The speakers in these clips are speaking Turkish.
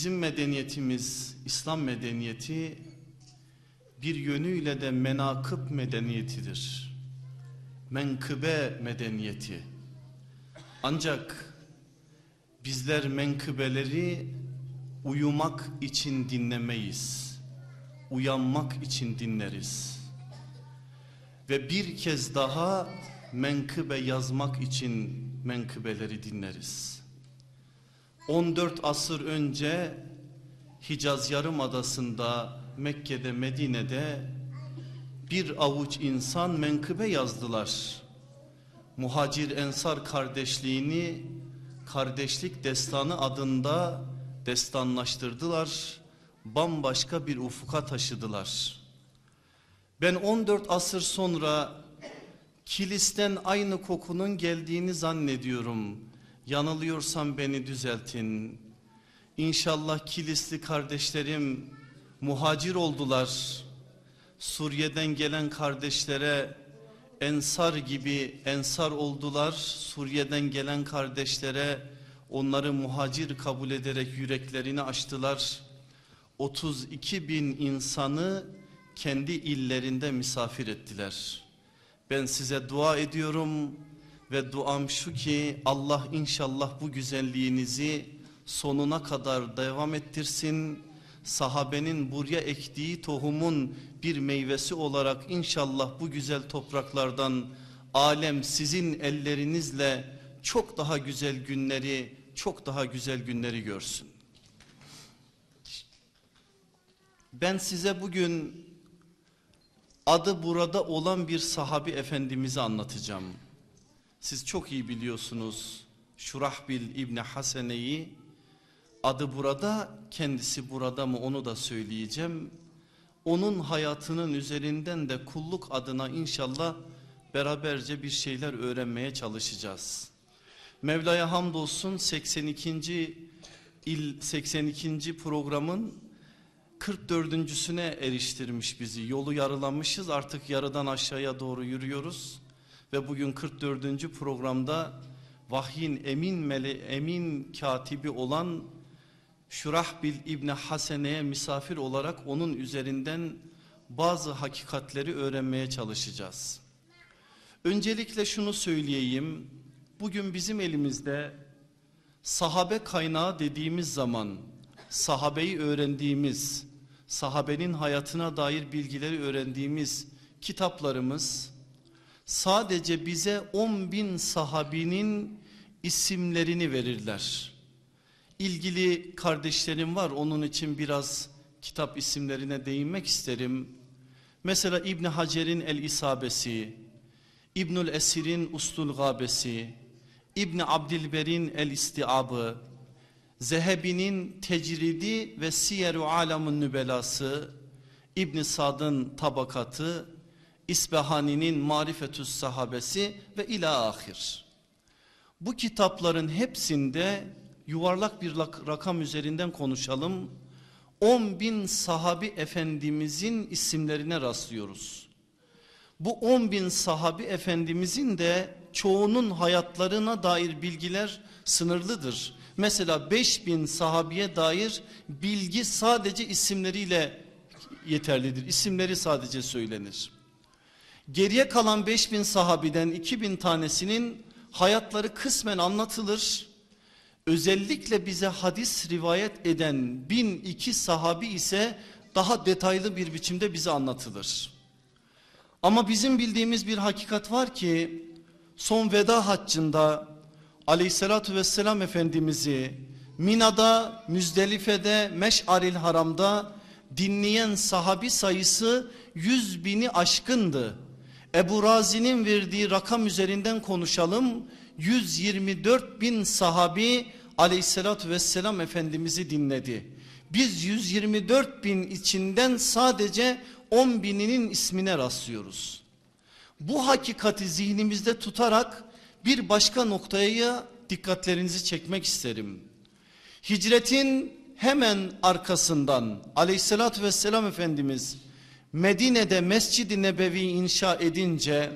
Bizim medeniyetimiz, İslam medeniyeti bir yönüyle de menakıb medeniyetidir. Menkıbe medeniyeti. Ancak bizler menkıbeleri uyumak için dinlemeyiz. Uyanmak için dinleriz. Ve bir kez daha menkıbe yazmak için menkıbeleri dinleriz. 14 asır önce Hicaz Yarımadası'nda Mekke'de Medine'de bir avuç insan menkıbe yazdılar. Muhacir Ensar kardeşliğini kardeşlik destanı adında destanlaştırdılar. Bambaşka bir ufuka taşıdılar. Ben 14 asır sonra kilisten aynı kokunun geldiğini zannediyorum. Yanılıyorsam beni düzeltin. İnşallah kilisli kardeşlerim muhacir oldular. Suriye'den gelen kardeşlere ensar gibi ensar oldular. Suriye'den gelen kardeşlere onları muhacir kabul ederek yüreklerini açtılar. 32 bin insanı kendi illerinde misafir ettiler. Ben size dua ediyorum ve duam şu ki Allah inşallah bu güzelliğinizi sonuna kadar devam ettirsin. Sahabenin buraya ektiği tohumun bir meyvesi olarak inşallah bu güzel topraklardan alem sizin ellerinizle çok daha güzel günleri, çok daha güzel günleri görsün. Ben size bugün adı burada olan bir sahabi efendimizi anlatacağım. Siz çok iyi biliyorsunuz Şurahbil İbni Hasene'yi adı burada kendisi burada mı onu da söyleyeceğim. Onun hayatının üzerinden de kulluk adına inşallah beraberce bir şeyler öğrenmeye çalışacağız. Mevla'ya hamdolsun 82. il 82. programın 44.süne eriştirmiş bizi. Yolu yarılamışız artık yarıdan aşağıya doğru yürüyoruz. Ve bugün 44. programda vahyin emin mele, emin katibi olan Şurahbil İbni Hasene'ye misafir olarak onun üzerinden bazı hakikatleri öğrenmeye çalışacağız. Öncelikle şunu söyleyeyim. Bugün bizim elimizde sahabe kaynağı dediğimiz zaman sahabeyi öğrendiğimiz, sahabenin hayatına dair bilgileri öğrendiğimiz kitaplarımız sadece bize 10 bin sahabinin isimlerini verirler. İlgili kardeşlerim var onun için biraz kitap isimlerine değinmek isterim. Mesela İbni Hacer'in El İsabesi, İbnül Esir'in Ustul Gabesi, İbni Abdilber'in El İstiabı, Zehebi'nin Tecridi ve Siyer-u Alam'ın Nübelası, İbn Sad'ın Tabakatı, İsbahani'nin Marifetüs Sahabesi ve ila ahir. Bu kitapların hepsinde yuvarlak bir rakam üzerinden konuşalım. 10 bin sahabi efendimizin isimlerine rastlıyoruz. Bu 10 bin sahabi efendimizin de çoğunun hayatlarına dair bilgiler sınırlıdır. Mesela 5 bin sahabiye dair bilgi sadece isimleriyle yeterlidir. İsimleri sadece söylenir. Geriye kalan 5 bin sahabiden 2 bin tanesinin hayatları kısmen anlatılır. Özellikle bize hadis rivayet eden 1002 sahabi ise daha detaylı bir biçimde bize anlatılır. Ama bizim bildiğimiz bir hakikat var ki son veda haccında aleyhissalatü vesselam efendimizi Mina'da, Müzdelife'de, Meş'aril Haram'da dinleyen sahabi sayısı yüz bini aşkındı. Ebu Razi'nin verdiği rakam üzerinden konuşalım. 124 bin sahabi aleyhissalatü vesselam efendimizi dinledi. Biz 124 bin içinden sadece 10 bininin ismine rastlıyoruz. Bu hakikati zihnimizde tutarak bir başka noktaya dikkatlerinizi çekmek isterim. Hicretin hemen arkasından aleyhissalatü vesselam Efendimiz Medine'de Mescid-i Nebevi inşa edince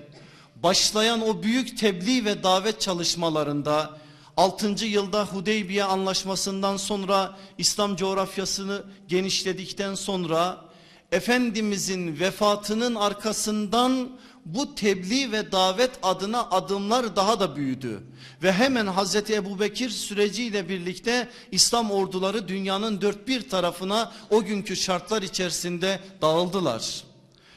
başlayan o büyük tebliğ ve davet çalışmalarında 6. yılda Hudeybiye anlaşmasından sonra İslam coğrafyasını genişledikten sonra Efendimizin vefatının arkasından bu tebliğ ve davet adına adımlar daha da büyüdü. Ve hemen Hazreti Ebu Bekir süreciyle birlikte İslam orduları dünyanın dört bir tarafına o günkü şartlar içerisinde dağıldılar.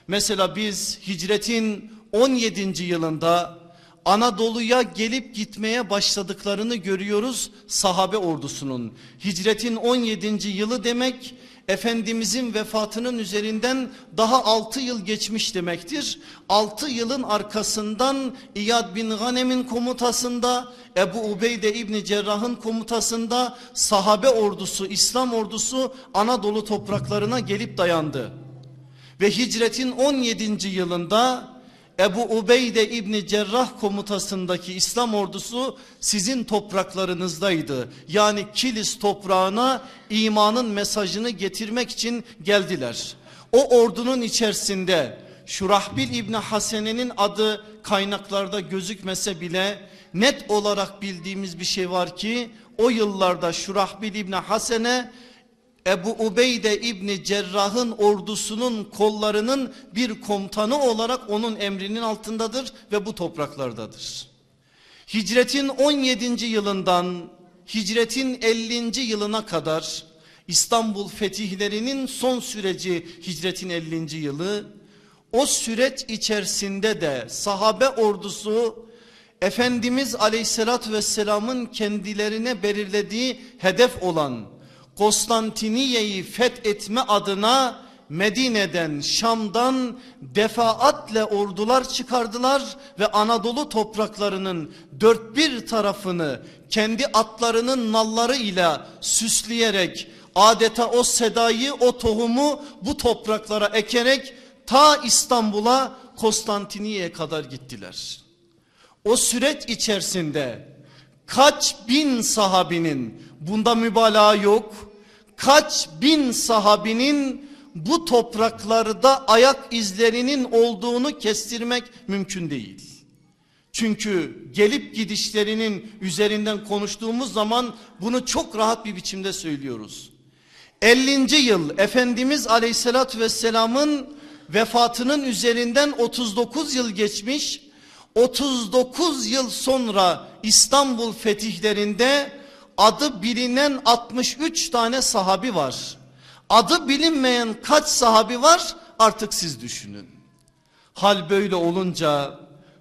Mesela biz hicretin 17. yılında Anadolu'ya gelip gitmeye başladıklarını görüyoruz sahabe ordusunun. Hicretin 17. yılı demek Efendimizin vefatının üzerinden daha 6 yıl geçmiş demektir. 6 yılın arkasından İyad bin Ghanem'in komutasında Ebu Ubeyde İbni Cerrah'ın komutasında sahabe ordusu İslam ordusu Anadolu topraklarına gelip dayandı. Ve hicretin 17. yılında Ebu Ubeyde İbni Cerrah komutasındaki İslam ordusu sizin topraklarınızdaydı. Yani Kilis toprağına imanın mesajını getirmek için geldiler. O ordunun içerisinde Şurahbil İbni Hasene'nin adı kaynaklarda gözükmese bile net olarak bildiğimiz bir şey var ki o yıllarda Şurahbil İbni Hasene Ebu Ubeyde İbni Cerrah'ın ordusunun kollarının bir komutanı olarak onun emrinin altındadır ve bu topraklardadır. Hicretin 17. yılından hicretin 50. yılına kadar İstanbul fetihlerinin son süreci hicretin 50. yılı o süreç içerisinde de sahabe ordusu Efendimiz aleyhissalatü vesselamın kendilerine belirlediği hedef olan Konstantiniye'yi fethetme adına Medine'den Şam'dan defaatle ordular çıkardılar ve Anadolu topraklarının dört bir tarafını kendi atlarının nalları ile süsleyerek adeta o sedayı o tohumu bu topraklara ekerek ta İstanbul'a Konstantiniye'ye kadar gittiler. O süreç içerisinde kaç bin sahabinin bunda mübalağa yok kaç bin sahabinin bu topraklarda ayak izlerinin olduğunu kestirmek mümkün değil. Çünkü gelip gidişlerinin üzerinden konuştuğumuz zaman bunu çok rahat bir biçimde söylüyoruz. 50. yıl Efendimiz Aleyhisselatü Vesselam'ın vefatının üzerinden 39 yıl geçmiş. 39 yıl sonra İstanbul fetihlerinde adı bilinen 63 tane sahabi var. Adı bilinmeyen kaç sahabi var artık siz düşünün. Hal böyle olunca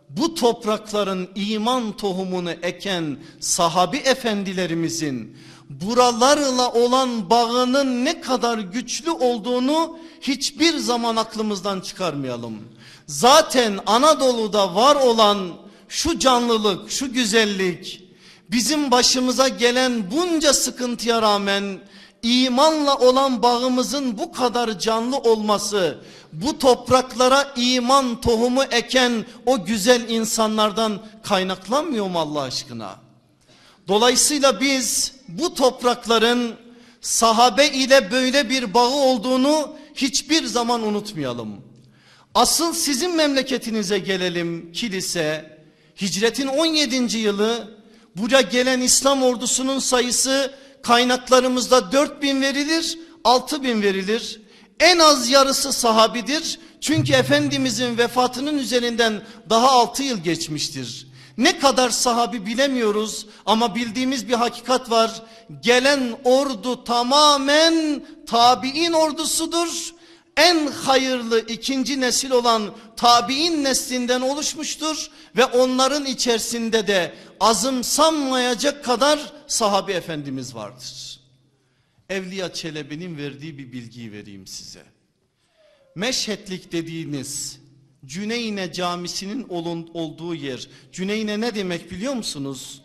bu toprakların iman tohumunu eken sahabi efendilerimizin buralarla olan bağının ne kadar güçlü olduğunu hiçbir zaman aklımızdan çıkarmayalım. Zaten Anadolu'da var olan şu canlılık, şu güzellik, bizim başımıza gelen bunca sıkıntıya rağmen imanla olan bağımızın bu kadar canlı olması, bu topraklara iman tohumu eken o güzel insanlardan kaynaklanmıyor mu Allah aşkına? Dolayısıyla biz bu toprakların sahabe ile böyle bir bağı olduğunu hiçbir zaman unutmayalım. Asıl sizin memleketinize gelelim kilise. Hicretin 17. yılı Buraya gelen İslam ordusunun sayısı kaynaklarımızda 4 bin verilir 6 bin verilir. En az yarısı sahabidir. Çünkü Efendimizin vefatının üzerinden daha 6 yıl geçmiştir. Ne kadar sahabi bilemiyoruz ama bildiğimiz bir hakikat var. Gelen ordu tamamen tabi'in ordusudur en hayırlı ikinci nesil olan tabi'in neslinden oluşmuştur ve onların içerisinde de azımsanmayacak kadar sahabi efendimiz vardır. Evliya Çelebi'nin verdiği bir bilgiyi vereyim size. Meşhetlik dediğiniz Cüneyne camisinin olduğu yer. Cüneyne ne demek biliyor musunuz?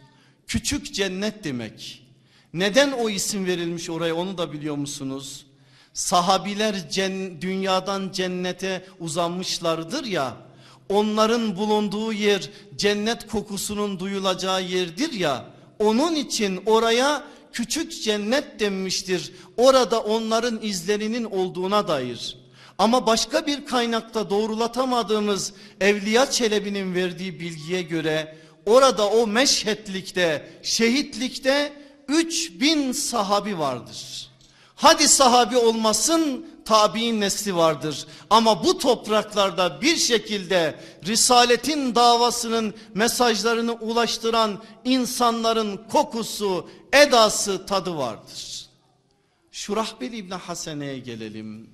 Küçük cennet demek. Neden o isim verilmiş oraya onu da biliyor musunuz? Sahabiler cen, dünyadan cennete uzanmışlardır ya. Onların bulunduğu yer cennet kokusunun duyulacağı yerdir ya. Onun için oraya küçük cennet denmiştir. Orada onların izlerinin olduğuna dair. Ama başka bir kaynakta doğrulatamadığımız Evliya Çelebi'nin verdiği bilgiye göre orada o meşhetlikte, şehitlikte 3000 sahabi vardır. Hadi sahabi olmasın tabi'in nesli vardır. Ama bu topraklarda bir şekilde Risaletin davasının mesajlarını ulaştıran insanların kokusu, edası, tadı vardır. Şurahbil İbni Hasene'ye gelelim.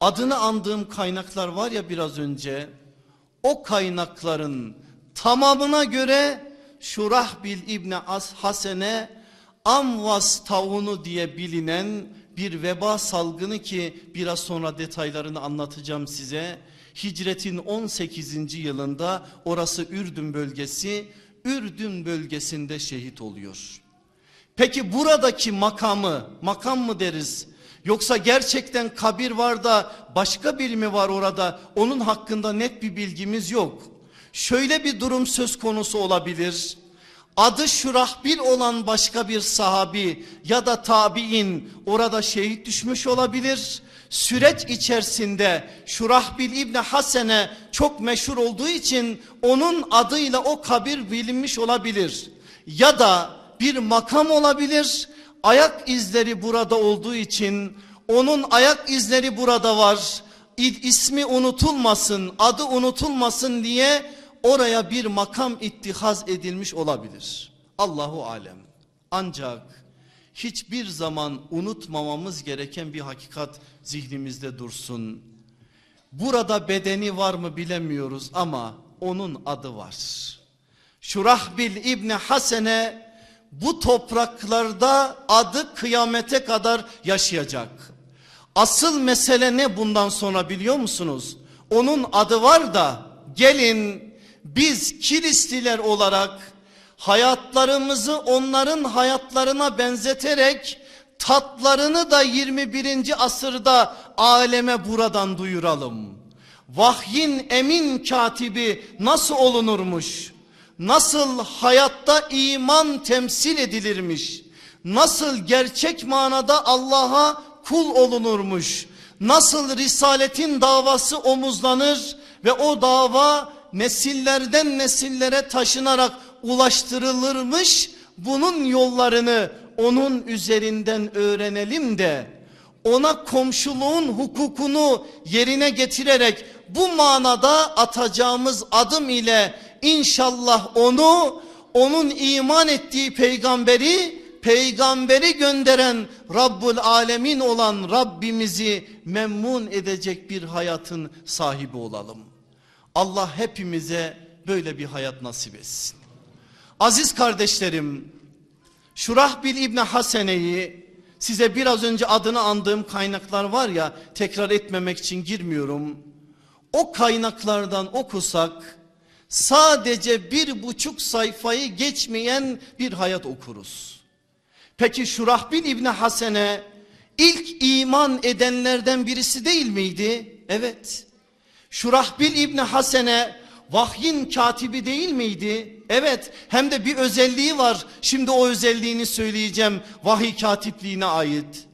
Adını andığım kaynaklar var ya biraz önce. O kaynakların tamamına göre Şurahbil İbni As Hasene Amvas taunu diye bilinen bir veba salgını ki biraz sonra detaylarını anlatacağım size. Hicretin 18. yılında orası Ürdün bölgesi, Ürdün bölgesinde şehit oluyor. Peki buradaki makamı, makam mı deriz? Yoksa gerçekten kabir var da başka biri mi var orada? Onun hakkında net bir bilgimiz yok. Şöyle bir durum söz konusu olabilir adı Şurahbil olan başka bir sahabi ya da tabi'in orada şehit düşmüş olabilir. Süreç içerisinde Şurahbil İbni Hasene çok meşhur olduğu için onun adıyla o kabir bilinmiş olabilir. Ya da bir makam olabilir. Ayak izleri burada olduğu için onun ayak izleri burada var. İsmi unutulmasın, adı unutulmasın diye oraya bir makam ittihaz edilmiş olabilir. Allahu alem. Ancak hiçbir zaman unutmamamız gereken bir hakikat zihnimizde dursun. Burada bedeni var mı bilemiyoruz ama onun adı var. Şurahbil İbni Hasene bu topraklarda adı kıyamete kadar yaşayacak. Asıl mesele ne bundan sonra biliyor musunuz? Onun adı var da gelin biz Kilistiler olarak hayatlarımızı onların hayatlarına benzeterek tatlarını da 21. asırda aleme buradan duyuralım. Vahyin emin katibi nasıl olunurmuş? Nasıl hayatta iman temsil edilirmiş? Nasıl gerçek manada Allah'a kul olunurmuş? Nasıl risaletin davası omuzlanır ve o dava nesillerden nesillere taşınarak ulaştırılırmış. Bunun yollarını onun üzerinden öğrenelim de ona komşuluğun hukukunu yerine getirerek bu manada atacağımız adım ile inşallah onu onun iman ettiği peygamberi peygamberi gönderen Rabbul Alemin olan Rabbimizi memnun edecek bir hayatın sahibi olalım. Allah hepimize böyle bir hayat nasip etsin. Aziz kardeşlerim, Şurahbil İbni Hasene'yi size biraz önce adını andığım kaynaklar var ya tekrar etmemek için girmiyorum. O kaynaklardan okusak sadece bir buçuk sayfayı geçmeyen bir hayat okuruz. Peki Şurahbil İbni Hasene ilk iman edenlerden birisi değil miydi? Evet. Şurahbil İbni Hasene vahyin katibi değil miydi? Evet hem de bir özelliği var. Şimdi o özelliğini söyleyeceğim vahiy katipliğine ait.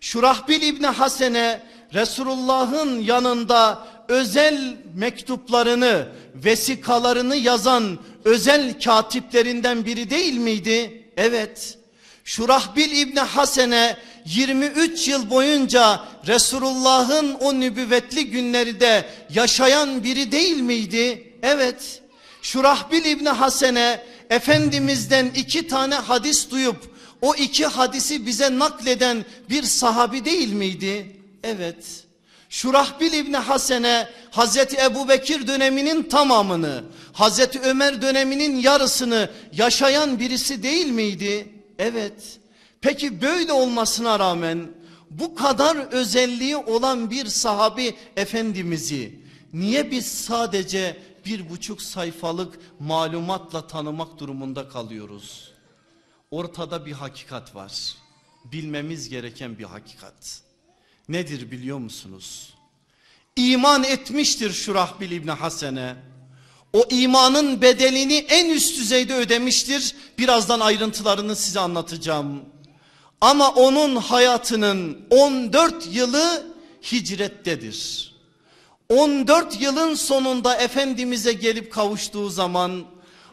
Şurahbil İbni Hasene Resulullah'ın yanında özel mektuplarını, vesikalarını yazan özel katiplerinden biri değil miydi? Evet. Şurahbil İbni Hasene 23 yıl boyunca Resulullah'ın o nübüvvetli günleri de yaşayan biri değil miydi? Evet. Şurahbil İbni Hasene Efendimiz'den iki tane hadis duyup o iki hadisi bize nakleden bir sahabi değil miydi? Evet. Şurahbil İbni Hasene Hazreti Ebu Bekir döneminin tamamını Hazreti Ömer döneminin yarısını yaşayan birisi değil miydi? Evet. Peki böyle olmasına rağmen bu kadar özelliği olan bir sahabi efendimizi niye biz sadece bir buçuk sayfalık malumatla tanımak durumunda kalıyoruz? Ortada bir hakikat var. Bilmemiz gereken bir hakikat. Nedir biliyor musunuz? İman etmiştir Şurahbil İbni Hasene. O imanın bedelini en üst düzeyde ödemiştir. Birazdan ayrıntılarını size anlatacağım. Ama onun hayatının 14 yılı hicrettedir. 14 yılın sonunda Efendimiz'e gelip kavuştuğu zaman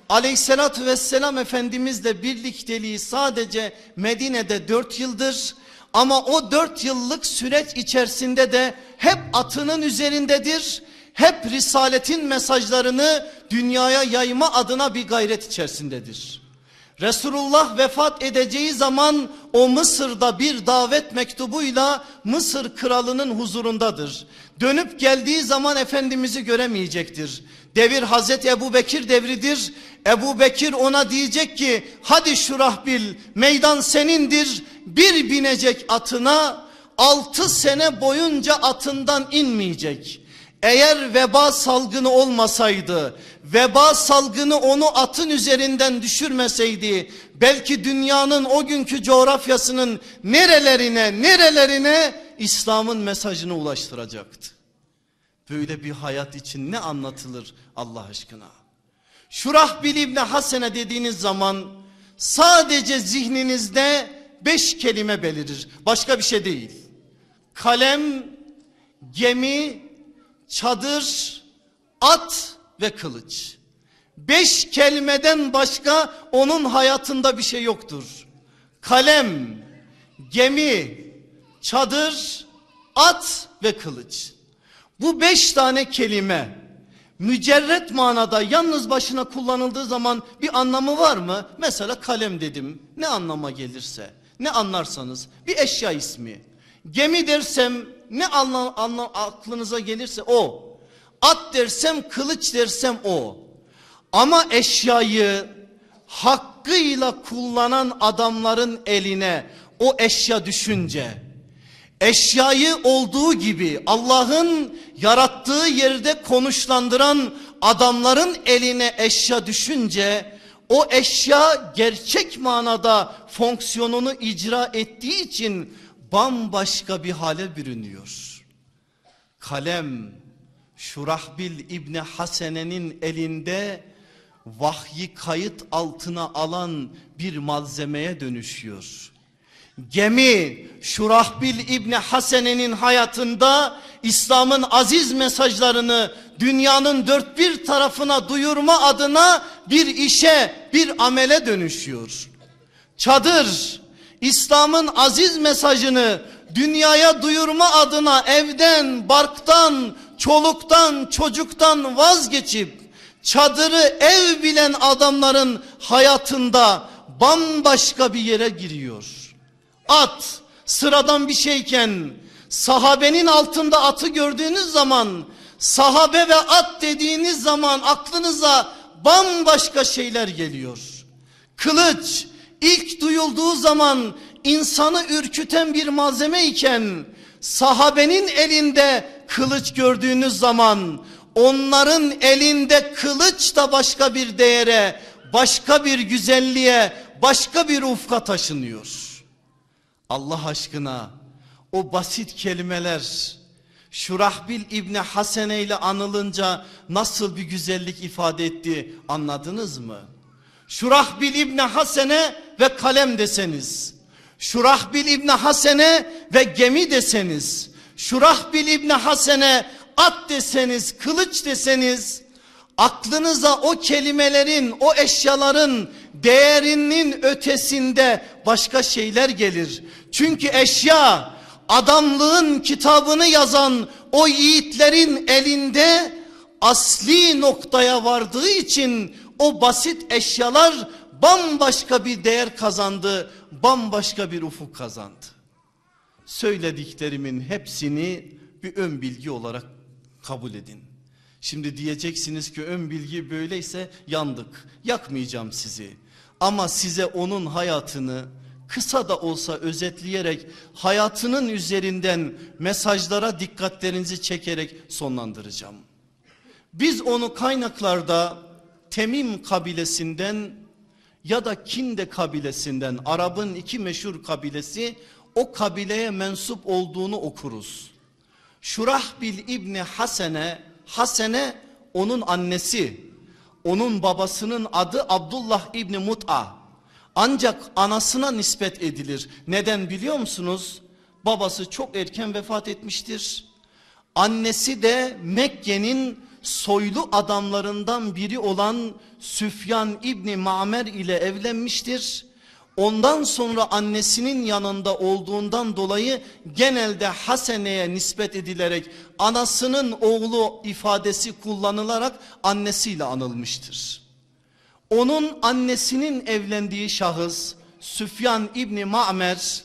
Aleyhissalatü vesselam Efendimizle birlikteliği sadece Medine'de 4 yıldır ama o 4 yıllık süreç içerisinde de hep atının üzerindedir. Hep Risaletin mesajlarını dünyaya yayma adına bir gayret içerisindedir. Resulullah vefat edeceği zaman o Mısır'da bir davet mektubuyla Mısır kralının huzurundadır. Dönüp geldiği zaman Efendimiz'i göremeyecektir. Devir Hazreti Ebu Bekir devridir. Ebu Bekir ona diyecek ki hadi Şurahbil meydan senindir. Bir binecek atına altı sene boyunca atından inmeyecek. Eğer veba salgını olmasaydı, veba salgını onu atın üzerinden düşürmeseydi, belki dünyanın o günkü coğrafyasının nerelerine, nerelerine İslam'ın mesajını ulaştıracaktı. Böyle bir hayat için ne anlatılır Allah aşkına? Şurahbil İbni Hasene dediğiniz zaman sadece zihninizde beş kelime belirir. Başka bir şey değil. Kalem, gemi, çadır, at ve kılıç. Beş kelimeden başka onun hayatında bir şey yoktur. Kalem, gemi, çadır, at ve kılıç. Bu beş tane kelime mücerret manada yalnız başına kullanıldığı zaman bir anlamı var mı? Mesela kalem dedim ne anlama gelirse ne anlarsanız bir eşya ismi. Gemi dersem ne anla, anla, aklınıza gelirse o. At dersem kılıç dersem o. Ama eşyayı hakkıyla kullanan adamların eline o eşya düşünce eşyayı olduğu gibi Allah'ın yarattığı yerde konuşlandıran adamların eline eşya düşünce o eşya gerçek manada fonksiyonunu icra ettiği için bambaşka bir hale bürünüyor. Kalem Şurahbil İbni Hasene'nin elinde vahyi kayıt altına alan bir malzemeye dönüşüyor. Gemi Şurahbil İbni Hasene'nin hayatında İslam'ın aziz mesajlarını dünyanın dört bir tarafına duyurma adına bir işe bir amele dönüşüyor. Çadır İslam'ın aziz mesajını dünyaya duyurma adına evden, barktan, çoluktan, çocuktan vazgeçip çadırı ev bilen adamların hayatında bambaşka bir yere giriyor. At sıradan bir şeyken sahabenin altında atı gördüğünüz zaman sahabe ve at dediğiniz zaman aklınıza bambaşka şeyler geliyor. Kılıç ilk duyulduğu zaman insanı ürküten bir malzeme iken sahabenin elinde kılıç gördüğünüz zaman onların elinde kılıç da başka bir değere, başka bir güzelliğe, başka bir ufka taşınıyor. Allah aşkına o basit kelimeler Şurahbil İbni Hasene ile anılınca nasıl bir güzellik ifade etti anladınız mı? Şurahbil İbni Hasene ve kalem deseniz, Şurahbil İbni Hasene ve gemi deseniz, Şurahbil İbni Hasene at deseniz, kılıç deseniz, aklınıza o kelimelerin, o eşyaların değerinin ötesinde başka şeyler gelir. Çünkü eşya adamlığın kitabını yazan o yiğitlerin elinde asli noktaya vardığı için o basit eşyalar bambaşka bir değer kazandı, bambaşka bir ufuk kazandı. Söylediklerimin hepsini bir ön bilgi olarak kabul edin. Şimdi diyeceksiniz ki ön bilgi böyleyse yandık. Yakmayacağım sizi. Ama size onun hayatını kısa da olsa özetleyerek hayatının üzerinden mesajlara dikkatlerinizi çekerek sonlandıracağım. Biz onu kaynaklarda Temim kabilesinden ya da Kinde kabilesinden Arap'ın iki meşhur kabilesi o kabileye mensup olduğunu okuruz. Şurahbil İbni Hasene, Hasene onun annesi, onun babasının adı Abdullah İbni Mut'a. Ancak anasına nispet edilir. Neden biliyor musunuz? Babası çok erken vefat etmiştir. Annesi de Mekke'nin soylu adamlarından biri olan Süfyan İbni Ma'mer ile evlenmiştir. Ondan sonra annesinin yanında olduğundan dolayı genelde Hasene'ye nispet edilerek anasının oğlu ifadesi kullanılarak annesiyle anılmıştır. Onun annesinin evlendiği şahıs Süfyan İbni Ma'mer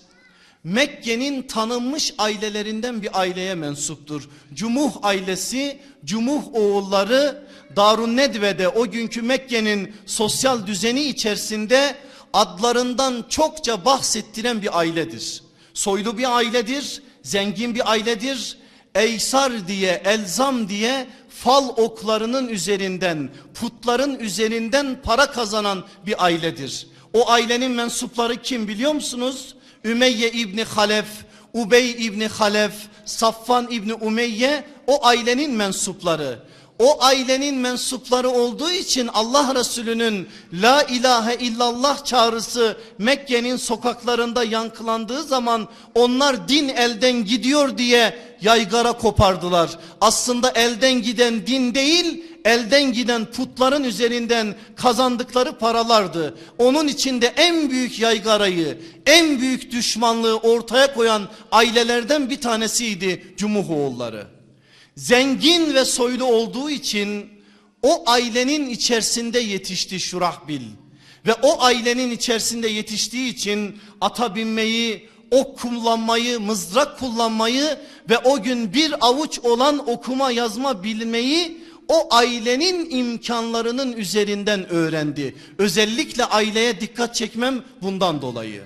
Mekke'nin tanınmış ailelerinden bir aileye mensuptur. Cumuh ailesi, Cumuh oğulları Darun Nedve'de o günkü Mekke'nin sosyal düzeni içerisinde adlarından çokça bahsettiren bir ailedir. Soylu bir ailedir, zengin bir ailedir. Eysar diye, elzam diye fal oklarının üzerinden, putların üzerinden para kazanan bir ailedir. O ailenin mensupları kim biliyor musunuz? Ümeyye İbni Halef, Ubey İbni Halef, Safvan İbni Umeyye o ailenin mensupları. O ailenin mensupları olduğu için Allah Resulü'nün la ilahe illallah çağrısı Mekke'nin sokaklarında yankılandığı zaman onlar din elden gidiyor diye yaygara kopardılar. Aslında elden giden din değil elden giden putların üzerinden kazandıkları paralardı. Onun içinde en büyük yaygarayı, en büyük düşmanlığı ortaya koyan ailelerden bir tanesiydi Cumuhoğulları. Zengin ve soylu olduğu için o ailenin içerisinde yetişti Şurahbil. Ve o ailenin içerisinde yetiştiği için ata binmeyi, ok kullanmayı, mızrak kullanmayı ve o gün bir avuç olan okuma yazma bilmeyi o ailenin imkanlarının üzerinden öğrendi. Özellikle aileye dikkat çekmem bundan dolayı.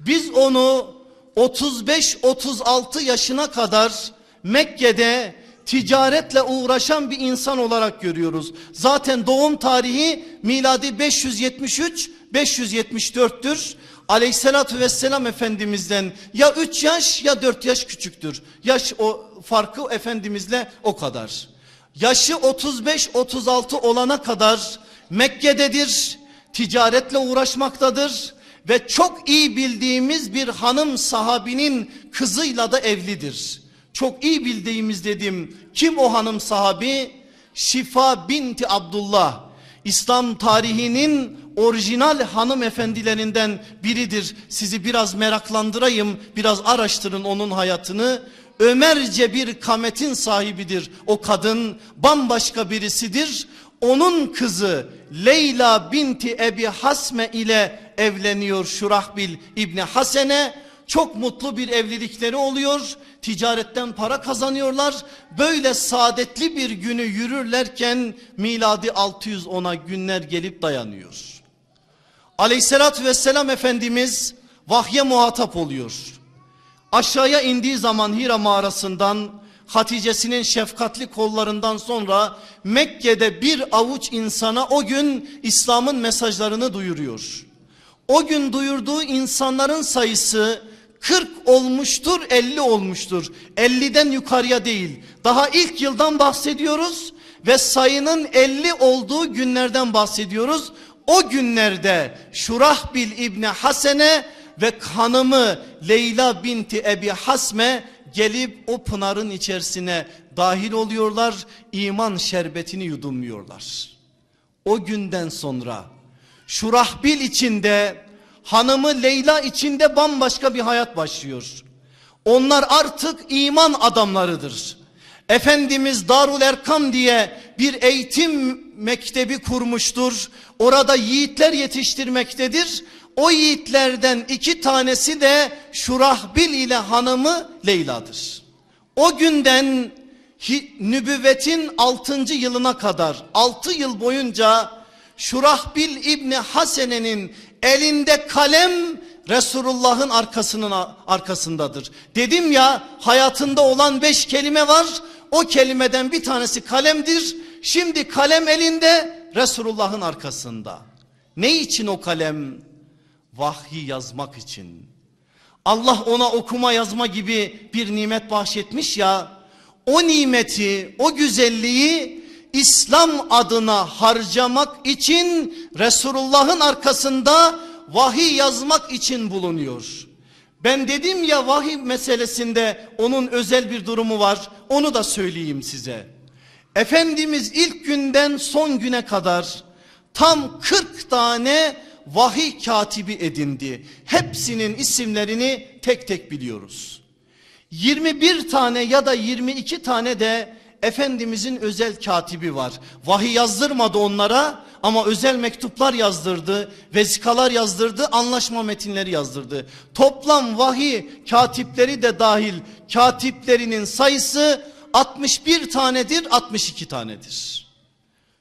Biz onu 35-36 yaşına kadar Mekke'de ticaretle uğraşan bir insan olarak görüyoruz. Zaten doğum tarihi miladi 573-574'tür. Aleyhissalatü vesselam Efendimiz'den ya 3 yaş ya 4 yaş küçüktür. Yaş o farkı Efendimizle o kadar. Yaşı 35-36 olana kadar Mekke'dedir, ticaretle uğraşmaktadır ve çok iyi bildiğimiz bir hanım sahabinin kızıyla da evlidir. Çok iyi bildiğimiz dedim. Kim o hanım sahabi? Şifa binti Abdullah. İslam tarihinin orijinal hanımefendilerinden biridir. Sizi biraz meraklandırayım, biraz araştırın onun hayatını. Ömerce bir kametin sahibidir. O kadın bambaşka birisidir. Onun kızı Leyla binti Ebi Hasme ile evleniyor Şurahbil İbni Hasene. Çok mutlu bir evlilikleri oluyor. Ticaretten para kazanıyorlar. Böyle saadetli bir günü yürürlerken miladi 610'a günler gelip dayanıyor. Aleyhissalatü vesselam Efendimiz vahye muhatap oluyor. Aşağıya indiği zaman Hira mağarasından Hatice'sinin şefkatli kollarından sonra Mekke'de bir avuç insana o gün İslam'ın mesajlarını duyuruyor. O gün duyurduğu insanların sayısı 40 olmuştur 50 olmuştur. 50'den yukarıya değil. Daha ilk yıldan bahsediyoruz ve sayının 50 olduğu günlerden bahsediyoruz. O günlerde Şurahbil İbni Hasene ve hanımı Leyla binti Ebi Hasme gelip o pınarın içerisine dahil oluyorlar. iman şerbetini yudumluyorlar. O günden sonra Şurahbil içinde hanımı Leyla içinde bambaşka bir hayat başlıyor. Onlar artık iman adamlarıdır. Efendimiz Darul Erkam diye bir eğitim mektebi kurmuştur. Orada yiğitler yetiştirmektedir. O yiğitlerden iki tanesi de Şurahbil ile hanımı Leyla'dır. O günden nübüvvetin 6. yılına kadar 6 yıl boyunca Şurahbil İbni Hasene'nin elinde kalem Resulullah'ın arkasının arkasındadır. Dedim ya hayatında olan beş kelime var. O kelimeden bir tanesi kalemdir. Şimdi kalem elinde Resulullah'ın arkasında. Ne için o kalem? Vahyi yazmak için. Allah ona okuma yazma gibi bir nimet bahşetmiş ya. O nimeti, o güzelliği İslam adına harcamak için Resulullah'ın arkasında vahiy yazmak için bulunuyor. Ben dedim ya vahiy meselesinde onun özel bir durumu var. Onu da söyleyeyim size. Efendimiz ilk günden son güne kadar tam 40 tane vahiy katibi edindi. Hepsinin isimlerini tek tek biliyoruz. 21 tane ya da 22 tane de Efendimizin özel katibi var. Vahiy yazdırmadı onlara ama özel mektuplar yazdırdı, vesikalar yazdırdı, anlaşma metinleri yazdırdı. Toplam vahiy katipleri de dahil katiplerinin sayısı 61 tanedir, 62 tanedir.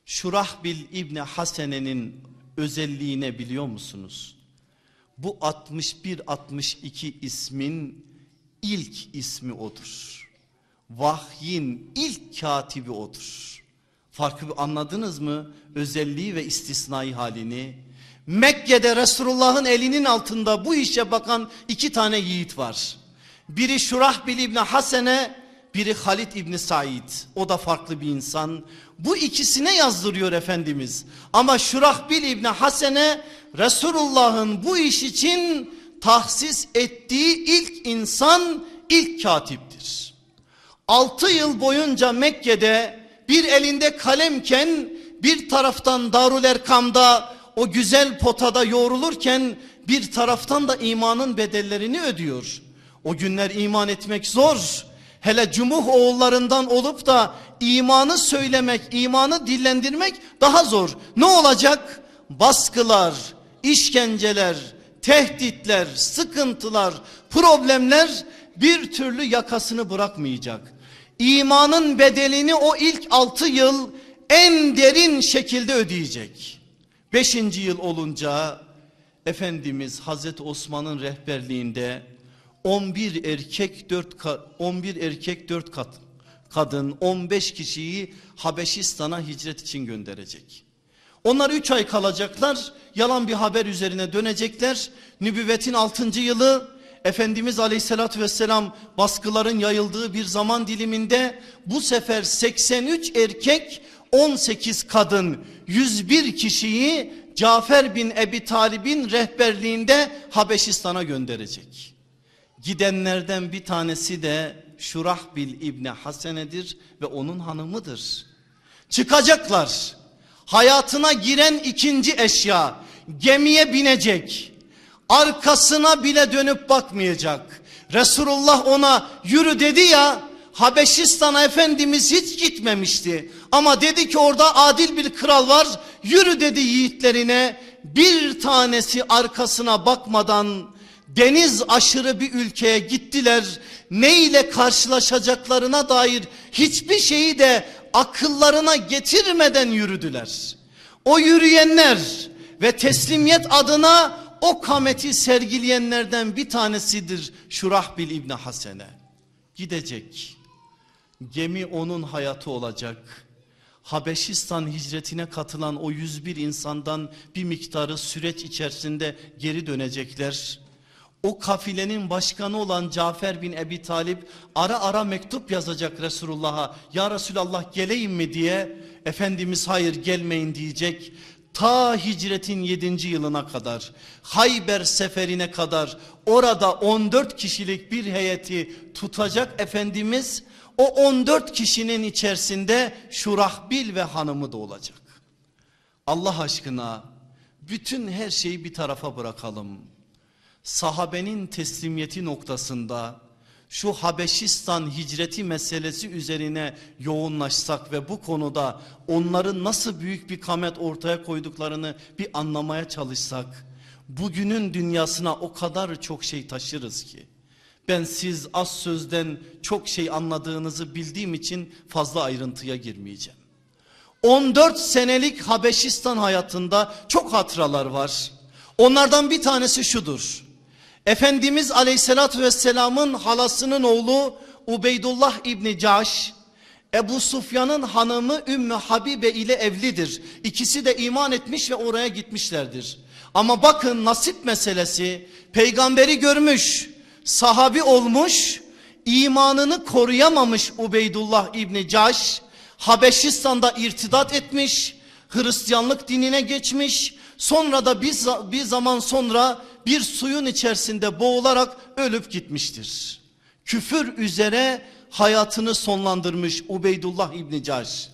Şurahbil İbni Hasene'nin özelliğine biliyor musunuz? Bu 61-62 ismin ilk ismi odur vahyin ilk katibi odur. Farkı anladınız mı? Özelliği ve istisnai halini. Mekke'de Resulullah'ın elinin altında bu işe bakan iki tane yiğit var. Biri Şurahbil İbni Hasene, biri Halid İbni Said. O da farklı bir insan. Bu ikisine yazdırıyor Efendimiz. Ama Şurahbil İbni Hasene Resulullah'ın bu iş için tahsis ettiği ilk insan, ilk katip. 6 yıl boyunca Mekke'de bir elinde kalemken bir taraftan Darul Erkam'da o güzel potada yoğrulurken bir taraftan da imanın bedellerini ödüyor. O günler iman etmek zor. Hele Cumuh oğullarından olup da imanı söylemek, imanı dillendirmek daha zor. Ne olacak? Baskılar, işkenceler, tehditler, sıkıntılar, problemler bir türlü yakasını bırakmayacak. İmanın bedelini o ilk altı yıl en derin şekilde ödeyecek. Beşinci yıl olunca Efendimiz Hazreti Osman'ın rehberliğinde 11 erkek 4 11 erkek 4 kat kadın 15 kişiyi Habeşistan'a hicret için gönderecek. Onlar 3 ay kalacaklar. Yalan bir haber üzerine dönecekler. Nübüvvetin 6. yılı Efendimiz Aleyhisselatü Vesselam baskıların yayıldığı bir zaman diliminde bu sefer 83 erkek 18 kadın 101 kişiyi Cafer bin Ebi Talib'in rehberliğinde Habeşistan'a gönderecek. Gidenlerden bir tanesi de Şurahbil İbni Hasene'dir ve onun hanımıdır. Çıkacaklar. Hayatına giren ikinci eşya gemiye binecek. Arkasına bile dönüp bakmayacak. Resulullah ona yürü dedi ya Habeşistan'a Efendimiz hiç gitmemişti. Ama dedi ki orada adil bir kral var. Yürü dedi yiğitlerine. Bir tanesi arkasına bakmadan deniz aşırı bir ülkeye gittiler. Ne ile karşılaşacaklarına dair hiçbir şeyi de akıllarına getirmeden yürüdüler. O yürüyenler ve teslimiyet adına o kameti sergileyenlerden bir tanesidir Şurahbil İbni Hasene. Gidecek. Gemi onun hayatı olacak. Habeşistan hicretine katılan o 101 insandan bir miktarı süreç içerisinde geri dönecekler. O kafilenin başkanı olan Cafer bin Ebi Talip ara ara mektup yazacak Resulullah'a. Ya Resulallah geleyim mi diye. Efendimiz hayır gelmeyin diyecek. Ta hicretin 7. yılına kadar Hayber seferine kadar orada 14 kişilik bir heyeti tutacak Efendimiz o 14 kişinin içerisinde Şurahbil ve hanımı da olacak. Allah aşkına bütün her şeyi bir tarafa bırakalım. Sahabenin teslimiyeti noktasında şu Habeşistan hicreti meselesi üzerine yoğunlaşsak ve bu konuda onların nasıl büyük bir kamet ortaya koyduklarını bir anlamaya çalışsak bugünün dünyasına o kadar çok şey taşırız ki. Ben siz az sözden çok şey anladığınızı bildiğim için fazla ayrıntıya girmeyeceğim. 14 senelik Habeşistan hayatında çok hatıralar var. Onlardan bir tanesi şudur. Efendimiz aleyhissalatü vesselamın halasının oğlu Ubeydullah İbni Caş, Ebu Sufyan'ın hanımı Ümmü Habibe ile evlidir. İkisi de iman etmiş ve oraya gitmişlerdir. Ama bakın nasip meselesi peygamberi görmüş, sahabi olmuş, imanını koruyamamış Ubeydullah İbni Caş, Habeşistan'da irtidat etmiş, Hristiyanlık dinine geçmiş, sonra da bir, bir zaman sonra bir suyun içerisinde boğularak ölüp gitmiştir. Küfür üzere hayatını sonlandırmış Ubeydullah İbni Caş.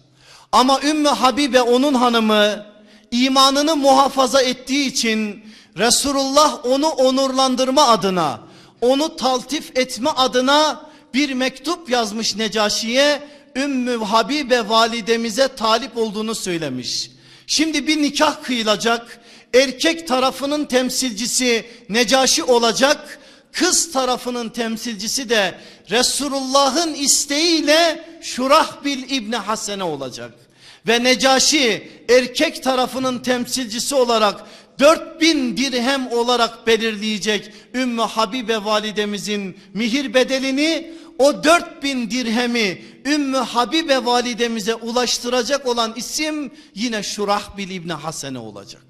Ama Ümmü Habibe onun hanımı imanını muhafaza ettiği için Resulullah onu onurlandırma adına, onu taltif etme adına bir mektup yazmış Necaşi'ye. Ümmü Habibe validemize talip olduğunu söylemiş. Şimdi bir nikah kıyılacak. Erkek tarafının temsilcisi Necaşi olacak. Kız tarafının temsilcisi de Resulullah'ın isteğiyle Şurahbil İbni Hasene olacak. Ve Necaşi erkek tarafının temsilcisi olarak 4000 dirhem olarak belirleyecek Ümmü Habibe validemizin mihir bedelini o 4000 dirhemi Ümmü Habibe validemize ulaştıracak olan isim yine Şurahbil İbni Hasene olacak.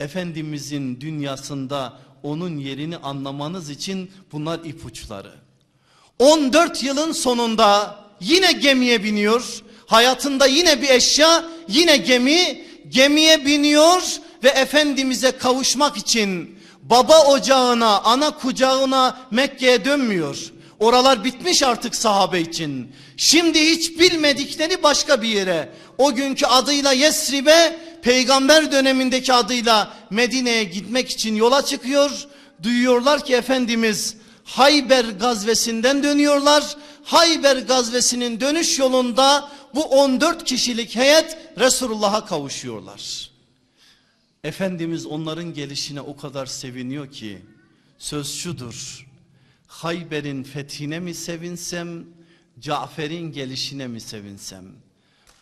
Efendimizin dünyasında onun yerini anlamanız için bunlar ipuçları. 14 yılın sonunda yine gemiye biniyor. Hayatında yine bir eşya, yine gemi, gemiye biniyor ve Efendimiz'e kavuşmak için baba ocağına, ana kucağına Mekke'ye dönmüyor. Oralar bitmiş artık sahabe için. Şimdi hiç bilmedikleri başka bir yere. O günkü adıyla Yesrib'e, peygamber dönemindeki adıyla Medine'ye gitmek için yola çıkıyor. Duyuyorlar ki Efendimiz Hayber gazvesinden dönüyorlar. Hayber gazvesinin dönüş yolunda bu 14 kişilik heyet Resulullah'a kavuşuyorlar. Efendimiz onların gelişine o kadar seviniyor ki söz şudur. Hayber'in fethine mi sevinsem, Cafer'in gelişine mi sevinsem?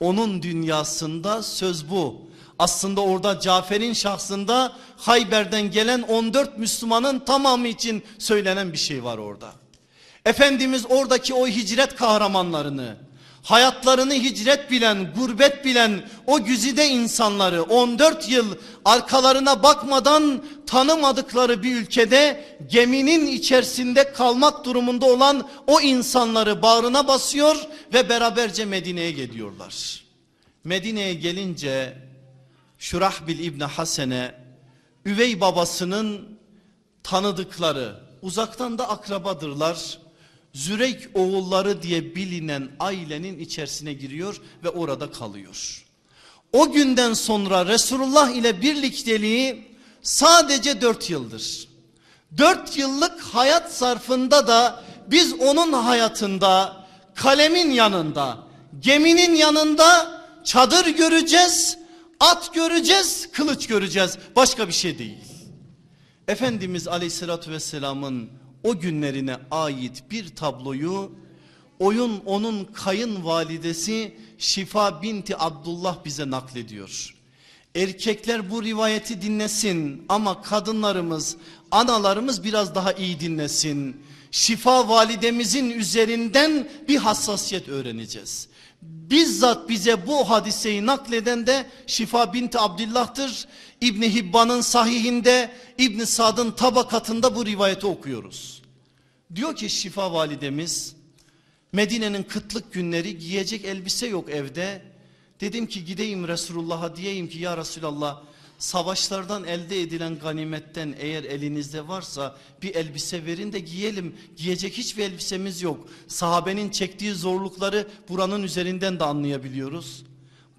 Onun dünyasında söz bu. Aslında orada Cafer'in şahsında Hayber'den gelen 14 Müslümanın tamamı için söylenen bir şey var orada. Efendimiz oradaki o hicret kahramanlarını, hayatlarını hicret bilen, gurbet bilen o güzide insanları 14 yıl arkalarına bakmadan tanımadıkları bir ülkede geminin içerisinde kalmak durumunda olan o insanları bağrına basıyor ve beraberce Medine'ye gidiyorlar. Medine'ye gelince Şurahbil İbni Hasene üvey babasının tanıdıkları uzaktan da akrabadırlar. Züreyk oğulları diye bilinen ailenin içerisine giriyor ve orada kalıyor. O günden sonra Resulullah ile birlikteliği sadece dört yıldır. Dört yıllık hayat sarfında da biz onun hayatında kalemin yanında, geminin yanında çadır göreceğiz, at göreceğiz, kılıç göreceğiz. Başka bir şey değil. Efendimiz aleyhissalatü vesselamın o günlerine ait bir tabloyu oyun onun kayınvalidesi Şifa binti Abdullah bize naklediyor. Erkekler bu rivayeti dinlesin ama kadınlarımız, analarımız biraz daha iyi dinlesin. Şifa validemizin üzerinden bir hassasiyet öğreneceğiz. Bizzat bize bu hadiseyi nakleden de Şifa binti Abdullah'tır. İbni Hibban'ın sahihinde İbni Sad'ın tabakatında bu rivayeti okuyoruz. Diyor ki Şifa validemiz Medine'nin kıtlık günleri giyecek elbise yok evde. Dedim ki gideyim Resulullah'a diyeyim ki ya Resulallah savaşlardan elde edilen ganimetten eğer elinizde varsa bir elbise verin de giyelim. Giyecek hiçbir elbisemiz yok. Sahabenin çektiği zorlukları buranın üzerinden de anlayabiliyoruz.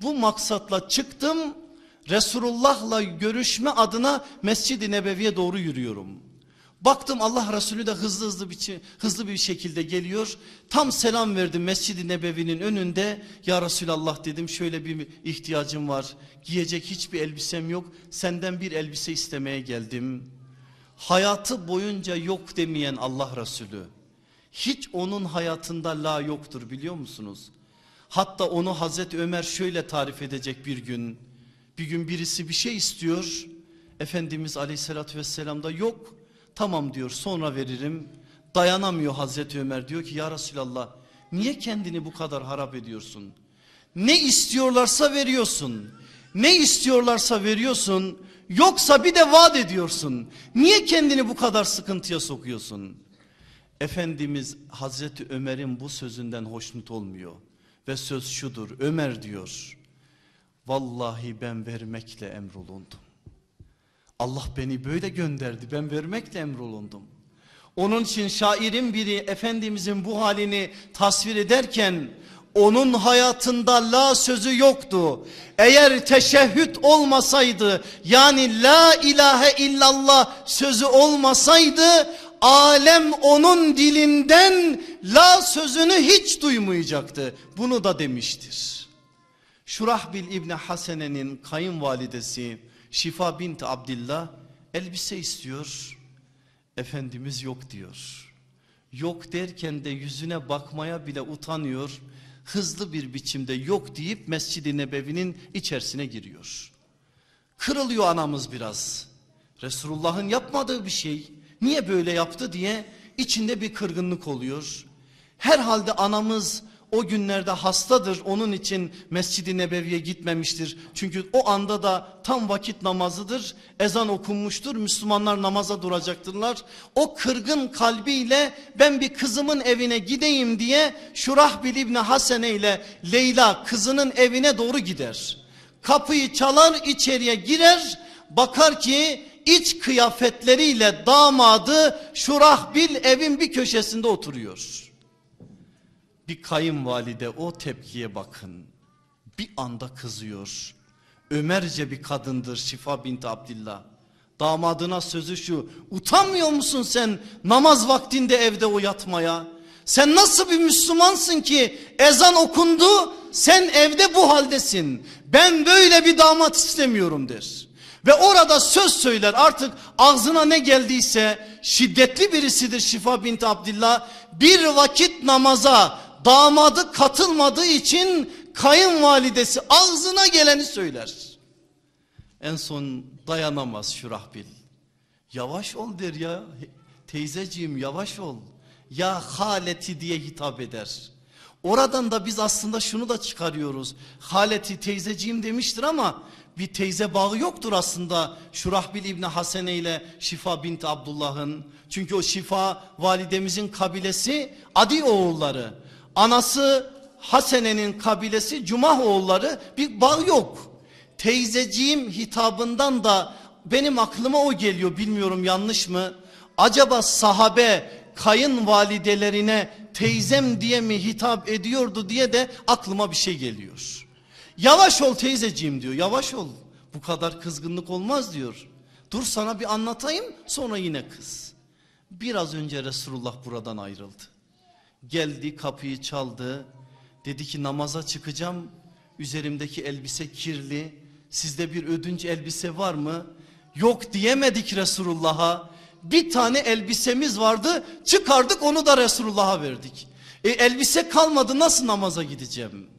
Bu maksatla çıktım Resulullah'la görüşme adına Mescid-i Nebevi'ye doğru yürüyorum. Baktım Allah Resulü de hızlı hızlı bir, hızlı bir şekilde geliyor. Tam selam verdim Mescid-i Nebevi'nin önünde. Ya Resulallah dedim şöyle bir ihtiyacım var. Giyecek hiçbir elbisem yok. Senden bir elbise istemeye geldim. Hayatı boyunca yok demeyen Allah Resulü. Hiç onun hayatında la yoktur biliyor musunuz? Hatta onu Hazreti Ömer şöyle tarif edecek bir gün. Bir gün birisi bir şey istiyor. Efendimiz aleyhissalatü vesselam da yok. Tamam diyor sonra veririm. Dayanamıyor Hazreti Ömer diyor ki ya Resulallah niye kendini bu kadar harap ediyorsun? Ne istiyorlarsa veriyorsun. Ne istiyorlarsa veriyorsun. Yoksa bir de vaat ediyorsun. Niye kendini bu kadar sıkıntıya sokuyorsun? Efendimiz Hazreti Ömer'in bu sözünden hoşnut olmuyor. Ve söz şudur Ömer diyor. Vallahi ben vermekle emrolundum. Allah beni böyle gönderdi ben vermekle emrolundum. Onun için şairin biri Efendimizin bu halini tasvir ederken onun hayatında la sözü yoktu. Eğer teşehhüt olmasaydı yani la ilahe illallah sözü olmasaydı alem onun dilinden la sözünü hiç duymayacaktı. Bunu da demiştir. Şurahbil İbni Hasene'nin kayınvalidesi Şifa bint Abdillah elbise istiyor. Efendimiz yok diyor. Yok derken de yüzüne bakmaya bile utanıyor. Hızlı bir biçimde yok deyip Mescid-i Nebevi'nin içerisine giriyor. Kırılıyor anamız biraz. Resulullah'ın yapmadığı bir şey. Niye böyle yaptı diye içinde bir kırgınlık oluyor. Herhalde anamız o günlerde hastadır onun için Mescid-i Nebevi'ye gitmemiştir. Çünkü o anda da tam vakit namazıdır. Ezan okunmuştur. Müslümanlar namaza duracaktırlar. O kırgın kalbiyle ben bir kızımın evine gideyim diye Şurahbil İbni Hasene ile Leyla kızının evine doğru gider. Kapıyı çalar içeriye girer bakar ki iç kıyafetleriyle damadı Şurahbil evin bir köşesinde oturuyor. Bir kayınvalide o tepkiye bakın. Bir anda kızıyor. Ömerce bir kadındır Şifa bint Abdillah. Damadına sözü şu. Utanmıyor musun sen namaz vaktinde evde o yatmaya? Sen nasıl bir Müslümansın ki ezan okundu sen evde bu haldesin. Ben böyle bir damat istemiyorum der. Ve orada söz söyler artık ağzına ne geldiyse şiddetli birisidir Şifa bint Abdillah. Bir vakit namaza damadı katılmadığı için kayınvalidesi ağzına geleni söyler. En son dayanamaz Şurahbil. Yavaş ol der ya teyzeciğim yavaş ol. Ya haleti diye hitap eder. Oradan da biz aslında şunu da çıkarıyoruz. Haleti teyzeciğim demiştir ama bir teyze bağı yoktur aslında Şurahbil İbni Hasene ile Şifa bint Abdullah'ın. Çünkü o Şifa validemizin kabilesi Adi oğulları. Anası Hasene'nin kabilesi Cumah oğulları bir bağ yok. Teyzeciğim hitabından da benim aklıma o geliyor bilmiyorum yanlış mı? Acaba sahabe kayınvalidelerine teyzem diye mi hitap ediyordu diye de aklıma bir şey geliyor. Yavaş ol teyzeciğim diyor yavaş ol bu kadar kızgınlık olmaz diyor. Dur sana bir anlatayım sonra yine kız. Biraz önce Resulullah buradan ayrıldı. Geldi kapıyı çaldı. Dedi ki namaza çıkacağım. Üzerimdeki elbise kirli. Sizde bir ödünç elbise var mı? Yok diyemedik Resulullah'a. Bir tane elbisemiz vardı. Çıkardık onu da Resulullah'a verdik. E elbise kalmadı nasıl namaza gideceğim?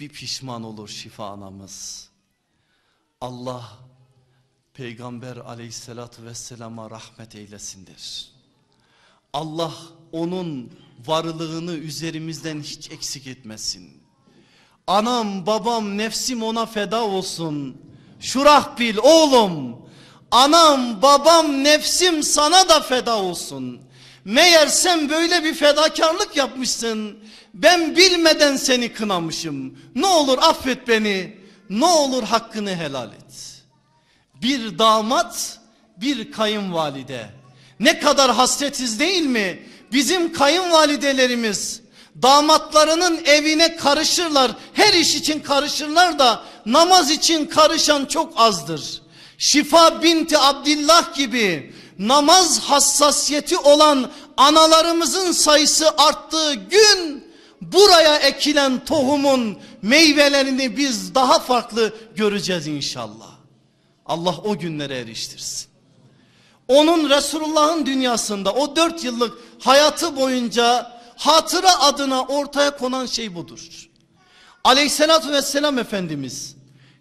Bir pişman olur şifa anamız. Allah Peygamber aleyhissalatü vesselama rahmet eylesindir. Allah onun varlığını üzerimizden hiç eksik etmesin. Anam babam nefsim ona feda olsun. Şurah oğlum. Anam babam nefsim sana da feda olsun. Meğer sen böyle bir fedakarlık yapmışsın. Ben bilmeden seni kınamışım. Ne olur affet beni. Ne olur hakkını helal et. Bir damat bir kayınvalide. Ne kadar hasretiz değil mi? Bizim kayınvalidelerimiz damatlarının evine karışırlar. Her iş için karışırlar da namaz için karışan çok azdır. Şifa binti Abdillah gibi namaz hassasiyeti olan analarımızın sayısı arttığı gün buraya ekilen tohumun meyvelerini biz daha farklı göreceğiz inşallah. Allah o günlere eriştirsin. Onun Resulullah'ın dünyasında o dört yıllık hayatı boyunca hatıra adına ortaya konan şey budur. Aleyhissalatü vesselam Efendimiz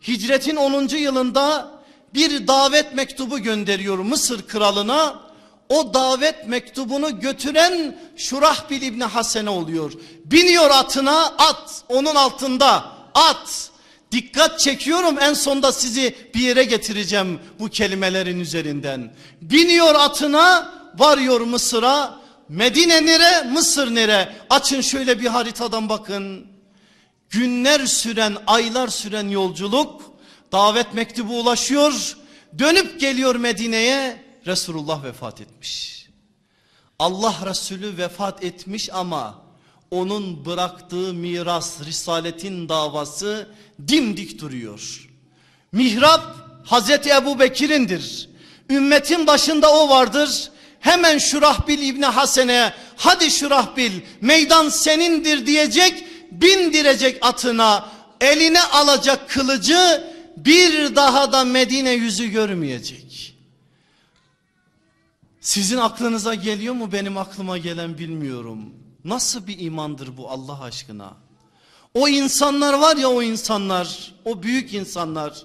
hicretin 10. yılında bir davet mektubu gönderiyor Mısır kralına. O davet mektubunu götüren Şurahbil İbni Hasene oluyor. Biniyor atına at onun altında at. Dikkat çekiyorum en sonda sizi bir yere getireceğim bu kelimelerin üzerinden. Biniyor atına varıyor Mısır'a. Medine nere Mısır nere? Açın şöyle bir haritadan bakın. Günler süren aylar süren yolculuk davet mektubu ulaşıyor Dönüp geliyor Medine'ye Resulullah vefat etmiş. Allah Resulü vefat etmiş ama onun bıraktığı miras risaletin davası dimdik duruyor. Mihrap Hazreti Ebu Bekir'indir. Ümmetin başında o vardır. Hemen Şurahbil İbni Hasen'e hadi Şurahbil meydan senindir diyecek bindirecek atına eline alacak kılıcı bir daha da Medine yüzü görmeyecek. Sizin aklınıza geliyor mu benim aklıma gelen bilmiyorum. Nasıl bir imandır bu Allah aşkına? O insanlar var ya o insanlar, o büyük insanlar.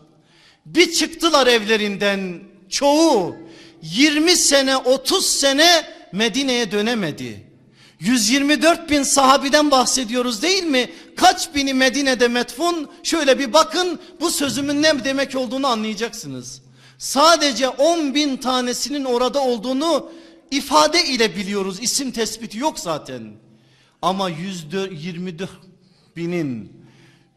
Bir çıktılar evlerinden çoğu 20 sene 30 sene Medine'ye dönemedi. 124 bin sahabiden bahsediyoruz değil mi? Kaç bini Medine'de metfun? Şöyle bir bakın bu sözümün ne demek olduğunu anlayacaksınız. Sadece 10 bin tanesinin orada olduğunu ifade ile biliyoruz. İsim tespiti yok zaten. Ama 124 binin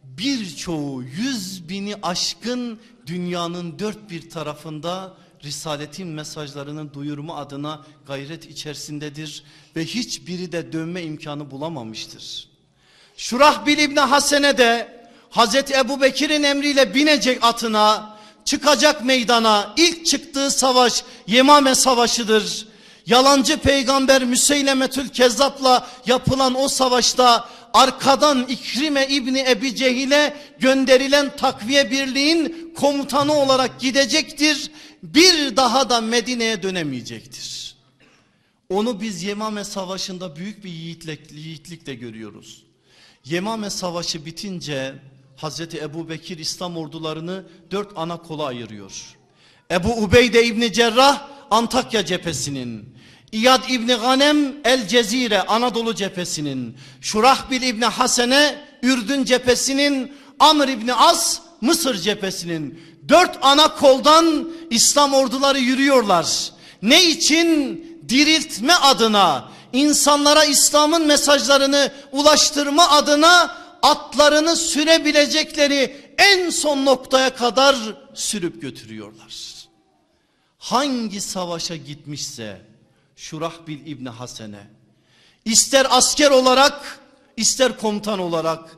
birçoğu yüz bini aşkın dünyanın dört bir tarafında Risaletin mesajlarını duyurma adına gayret içerisindedir ve hiçbiri de dönme imkanı bulamamıştır. Şurahbil İbni Hasene de Hazreti Ebu Bekir'in emriyle binecek atına çıkacak meydana ilk çıktığı savaş Yemame Savaşı'dır. Yalancı peygamber Müseylemetül Kezzap'la yapılan o savaşta arkadan İkrime İbni Ebi Cehil'e gönderilen takviye birliğin komutanı olarak gidecektir. Bir daha da Medine'ye dönemeyecektir. Onu biz Yemame Savaşı'nda büyük bir yiğitlik, yiğitlikle görüyoruz. Yemame Savaşı bitince Hazreti Ebu Bekir İslam ordularını dört ana kola ayırıyor. Ebu Ubeyde İbni Cerrah Antakya cephesinin, İyad İbni Ganem El Cezire Anadolu cephesinin, Şurahbil İbni Hasene Ürdün cephesinin, Amr İbni As Mısır cephesinin dört ana koldan İslam orduları yürüyorlar. Ne için? Diriltme adına, insanlara İslam'ın mesajlarını ulaştırma adına atlarını sürebilecekleri en son noktaya kadar sürüp götürüyorlar. Hangi savaşa gitmişse Şurahbil İbni Hasene ister asker olarak ister komutan olarak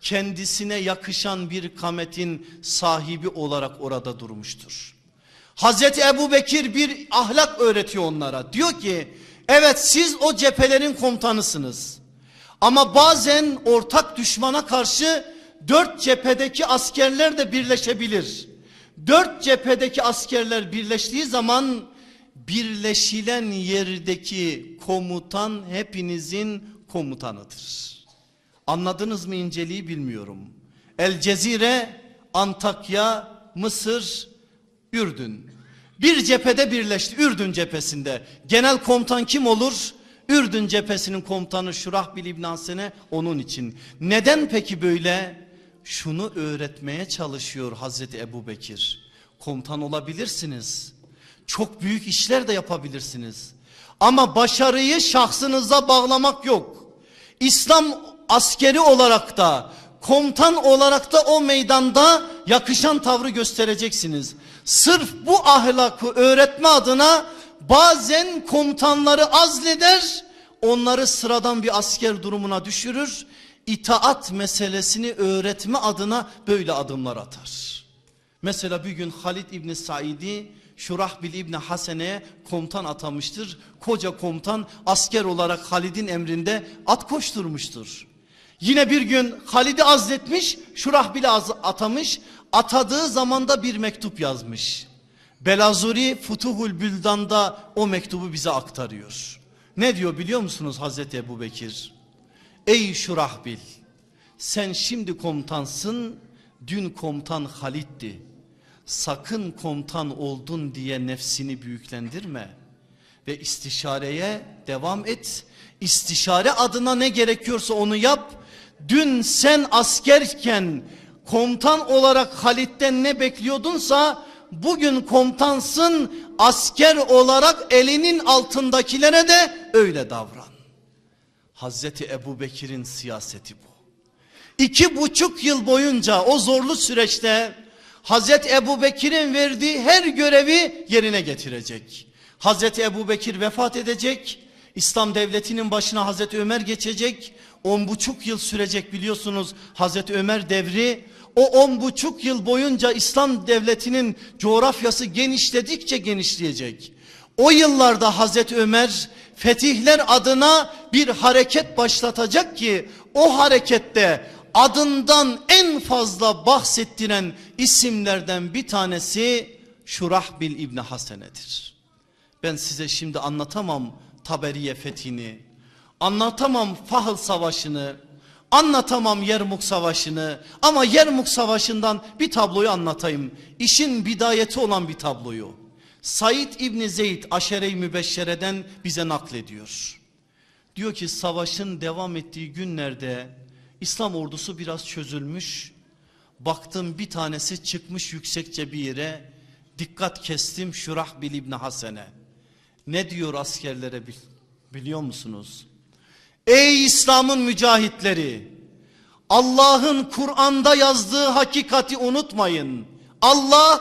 kendisine yakışan bir kametin sahibi olarak orada durmuştur. Hazreti Ebu Bekir bir ahlak öğretiyor onlara. Diyor ki evet siz o cephelerin komutanısınız. Ama bazen ortak düşmana karşı dört cephedeki askerler de birleşebilir. Dört cephedeki askerler birleştiği zaman birleşilen yerdeki komutan hepinizin komutanıdır. Anladınız mı inceliği bilmiyorum. El Cezire, Antakya, Mısır, Ürdün. Bir cephede birleşti Ürdün cephesinde. Genel komutan kim olur? Ürdün cephesinin komutanı Şurahbil İbn Hasene onun için. Neden peki böyle? Şunu öğretmeye çalışıyor Hazreti Ebu Bekir. Komutan olabilirsiniz. Çok büyük işler de yapabilirsiniz. Ama başarıyı şahsınıza bağlamak yok. İslam askeri olarak da komutan olarak da o meydanda yakışan tavrı göstereceksiniz. Sırf bu ahlakı öğretme adına bazen komutanları azleder onları sıradan bir asker durumuna düşürür. İtaat meselesini öğretme adına böyle adımlar atar. Mesela bir gün Halid İbni Said'i Şurahbil İbni Hasene'ye komutan atamıştır. Koca komutan asker olarak Halid'in emrinde at koşturmuştur. Yine bir gün Halid'i azletmiş, Şurahbil'i atamış. Atadığı zamanda bir mektup yazmış. Belazuri Futuhul Büldan'da o mektubu bize aktarıyor. Ne diyor biliyor musunuz Hazreti Ebu Bekir? Ey Şurahbil sen şimdi komutansın dün komutan Halid'di. Sakın komutan oldun diye nefsini büyüklendirme ve istişareye devam et. İstişare adına ne gerekiyorsa onu yap. Dün sen askerken komutan olarak Halit'ten ne bekliyordunsa bugün komutansın asker olarak elinin altındakilere de öyle davran. Hazreti Ebu Bekir'in siyaseti bu. İki buçuk yıl boyunca o zorlu süreçte Hazreti Ebu Bekir'in verdiği her görevi yerine getirecek. Hazreti Ebu Bekir vefat edecek. İslam devletinin başına Hazreti Ömer geçecek. On buçuk yıl sürecek biliyorsunuz Hazreti Ömer devri. O on buçuk yıl boyunca İslam devletinin coğrafyası genişledikçe genişleyecek. O yıllarda Hazreti Ömer fetihler adına bir hareket başlatacak ki o harekette adından en fazla bahsettiren isimlerden bir tanesi Şurahbil İbni Hasene'dir. Ben size şimdi anlatamam Taberiye fethini, anlatamam Fahl Savaşı'nı, anlatamam Yermuk Savaşı'nı ama Yermuk Savaşı'ndan bir tabloyu anlatayım. İşin bidayeti olan bir tabloyu. Said İbni Zeyd Aşere-i Mübeşşere'den bize naklediyor. Diyor ki savaşın devam ettiği günlerde İslam ordusu biraz çözülmüş. Baktım bir tanesi çıkmış yüksekçe bir yere. Dikkat kestim Şurahbil İbni Hasene. Ne diyor askerlere biliyor musunuz? Ey İslam'ın mücahitleri! Allah'ın Kur'an'da yazdığı hakikati unutmayın. Allah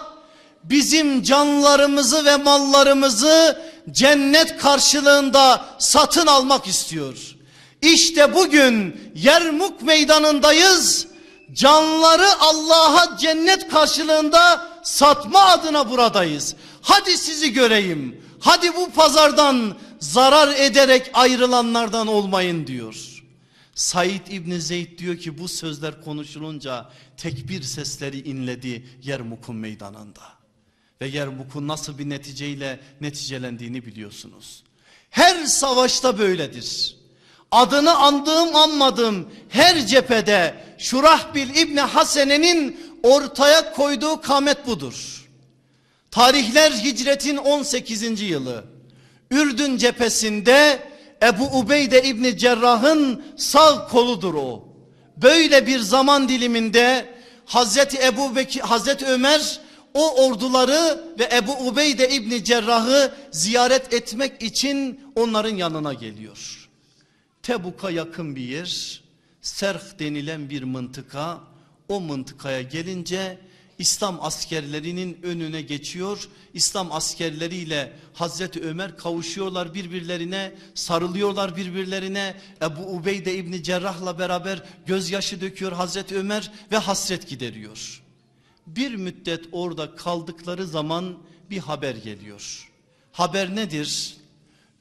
bizim canlarımızı ve mallarımızı cennet karşılığında satın almak istiyor. İşte bugün Yermuk meydanındayız. Canları Allah'a cennet karşılığında satma adına buradayız. Hadi sizi göreyim. Hadi bu pazardan zarar ederek ayrılanlardan olmayın diyor. Said İbni Zeyd diyor ki bu sözler konuşulunca tekbir sesleri inledi Yermuk'un meydanında. Ve Yermuk'un nasıl bir neticeyle neticelendiğini biliyorsunuz. Her savaşta böyledir. Adını andığım anmadığım her cephede Şurahbil İbni Hasene'nin ortaya koyduğu kamet budur. Tarihler hicretin 18. yılı. Ürdün cephesinde Ebu Ubeyde İbni Cerrah'ın sağ koludur o. Böyle bir zaman diliminde Hazreti Ebu Bekir, Hazreti Ömer o orduları ve Ebu Ubeyde İbni Cerrah'ı ziyaret etmek için onların yanına geliyor. Tebuk'a yakın bir yer, Serh denilen bir mıntıka, o mıntıkaya gelince İslam askerlerinin önüne geçiyor. İslam askerleriyle Hazreti Ömer kavuşuyorlar birbirlerine, sarılıyorlar birbirlerine. Ebu Ubeyde İbni Cerrah'la beraber gözyaşı döküyor Hazreti Ömer ve hasret gideriyor. Bir müddet orada kaldıkları zaman bir haber geliyor. Haber nedir?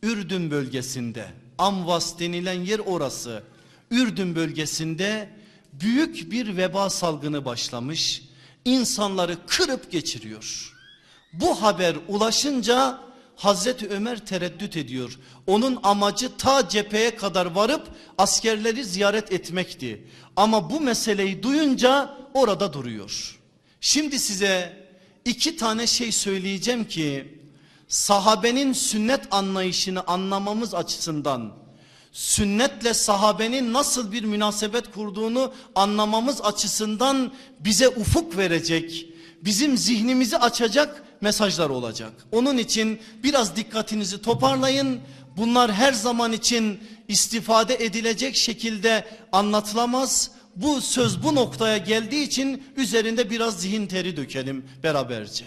Ürdün bölgesinde, Amvas denilen yer orası. Ürdün bölgesinde büyük bir veba salgını başlamış insanları kırıp geçiriyor. Bu haber ulaşınca Hazreti Ömer tereddüt ediyor. Onun amacı ta cepheye kadar varıp askerleri ziyaret etmekti. Ama bu meseleyi duyunca orada duruyor. Şimdi size iki tane şey söyleyeceğim ki sahabenin sünnet anlayışını anlamamız açısından sünnetle sahabenin nasıl bir münasebet kurduğunu anlamamız açısından bize ufuk verecek, bizim zihnimizi açacak mesajlar olacak. Onun için biraz dikkatinizi toparlayın. Bunlar her zaman için istifade edilecek şekilde anlatılamaz. Bu söz bu noktaya geldiği için üzerinde biraz zihin teri dökelim beraberce.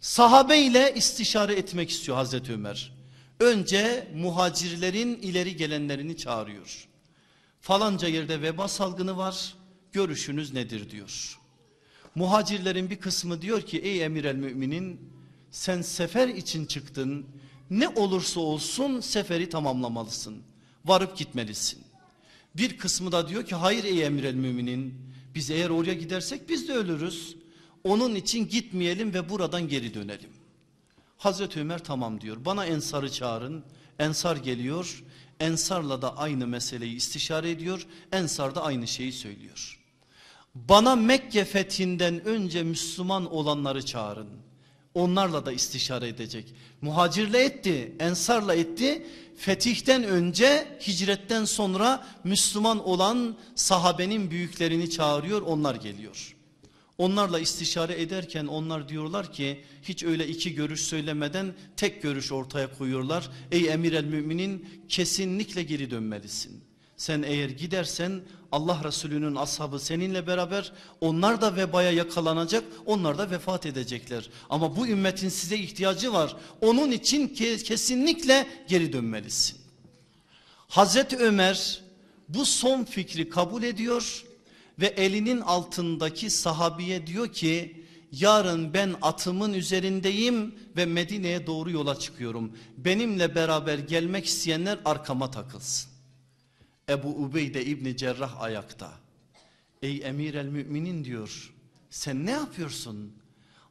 Sahabe ile istişare etmek istiyor Hazreti Ömer. Önce muhacirlerin ileri gelenlerini çağırıyor. Falanca yerde veba salgını var. Görüşünüz nedir diyor. Muhacirlerin bir kısmı diyor ki ey emir el müminin sen sefer için çıktın. Ne olursa olsun seferi tamamlamalısın. Varıp gitmelisin. Bir kısmı da diyor ki hayır ey emir el müminin biz eğer oraya gidersek biz de ölürüz. Onun için gitmeyelim ve buradan geri dönelim. Hazreti Ömer tamam diyor. Bana Ensar'ı çağırın. Ensar geliyor. Ensar'la da aynı meseleyi istişare ediyor. Ensar da aynı şeyi söylüyor. Bana Mekke fethinden önce Müslüman olanları çağırın. Onlarla da istişare edecek. Muhacirle etti, ensarla etti. Fetihten önce hicretten sonra Müslüman olan sahabenin büyüklerini çağırıyor onlar geliyor. Onlarla istişare ederken onlar diyorlar ki hiç öyle iki görüş söylemeden tek görüş ortaya koyuyorlar. Ey emir el müminin kesinlikle geri dönmelisin. Sen eğer gidersen Allah Resulü'nün ashabı seninle beraber onlar da vebaya yakalanacak onlar da vefat edecekler. Ama bu ümmetin size ihtiyacı var. Onun için kesinlikle geri dönmelisin. Hazreti Ömer bu son fikri kabul ediyor ve elinin altındaki sahabiye diyor ki yarın ben atımın üzerindeyim ve Medine'ye doğru yola çıkıyorum. Benimle beraber gelmek isteyenler arkama takılsın. Ebu Ubeyde İbni Cerrah ayakta. Ey emir el müminin diyor. Sen ne yapıyorsun?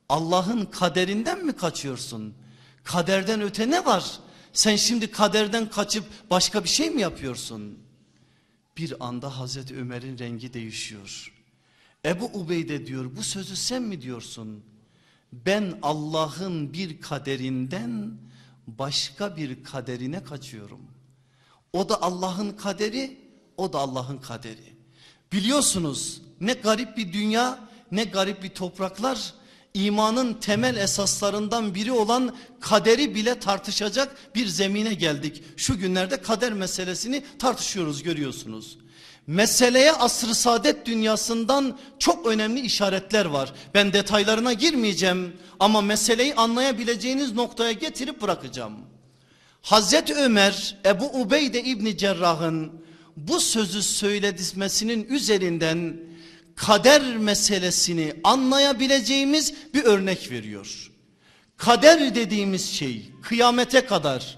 Allah'ın kaderinden mi kaçıyorsun? Kaderden öte ne var? Sen şimdi kaderden kaçıp başka bir şey mi yapıyorsun? Bir anda Hazreti Ömer'in rengi değişiyor. Ebu Ubeyde diyor bu sözü sen mi diyorsun? Ben Allah'ın bir kaderinden başka bir kaderine kaçıyorum. O da Allah'ın kaderi, o da Allah'ın kaderi. Biliyorsunuz ne garip bir dünya, ne garip bir topraklar. İmanın temel esaslarından biri olan kaderi bile tartışacak bir zemine geldik. Şu günlerde kader meselesini tartışıyoruz görüyorsunuz. Meseleye asr-ı saadet dünyasından çok önemli işaretler var. Ben detaylarına girmeyeceğim ama meseleyi anlayabileceğiniz noktaya getirip bırakacağım. Hazreti Ömer Ebu Ubeyde İbni Cerrah'ın bu sözü söyledismesinin üzerinden kader meselesini anlayabileceğimiz bir örnek veriyor. Kader dediğimiz şey kıyamete kadar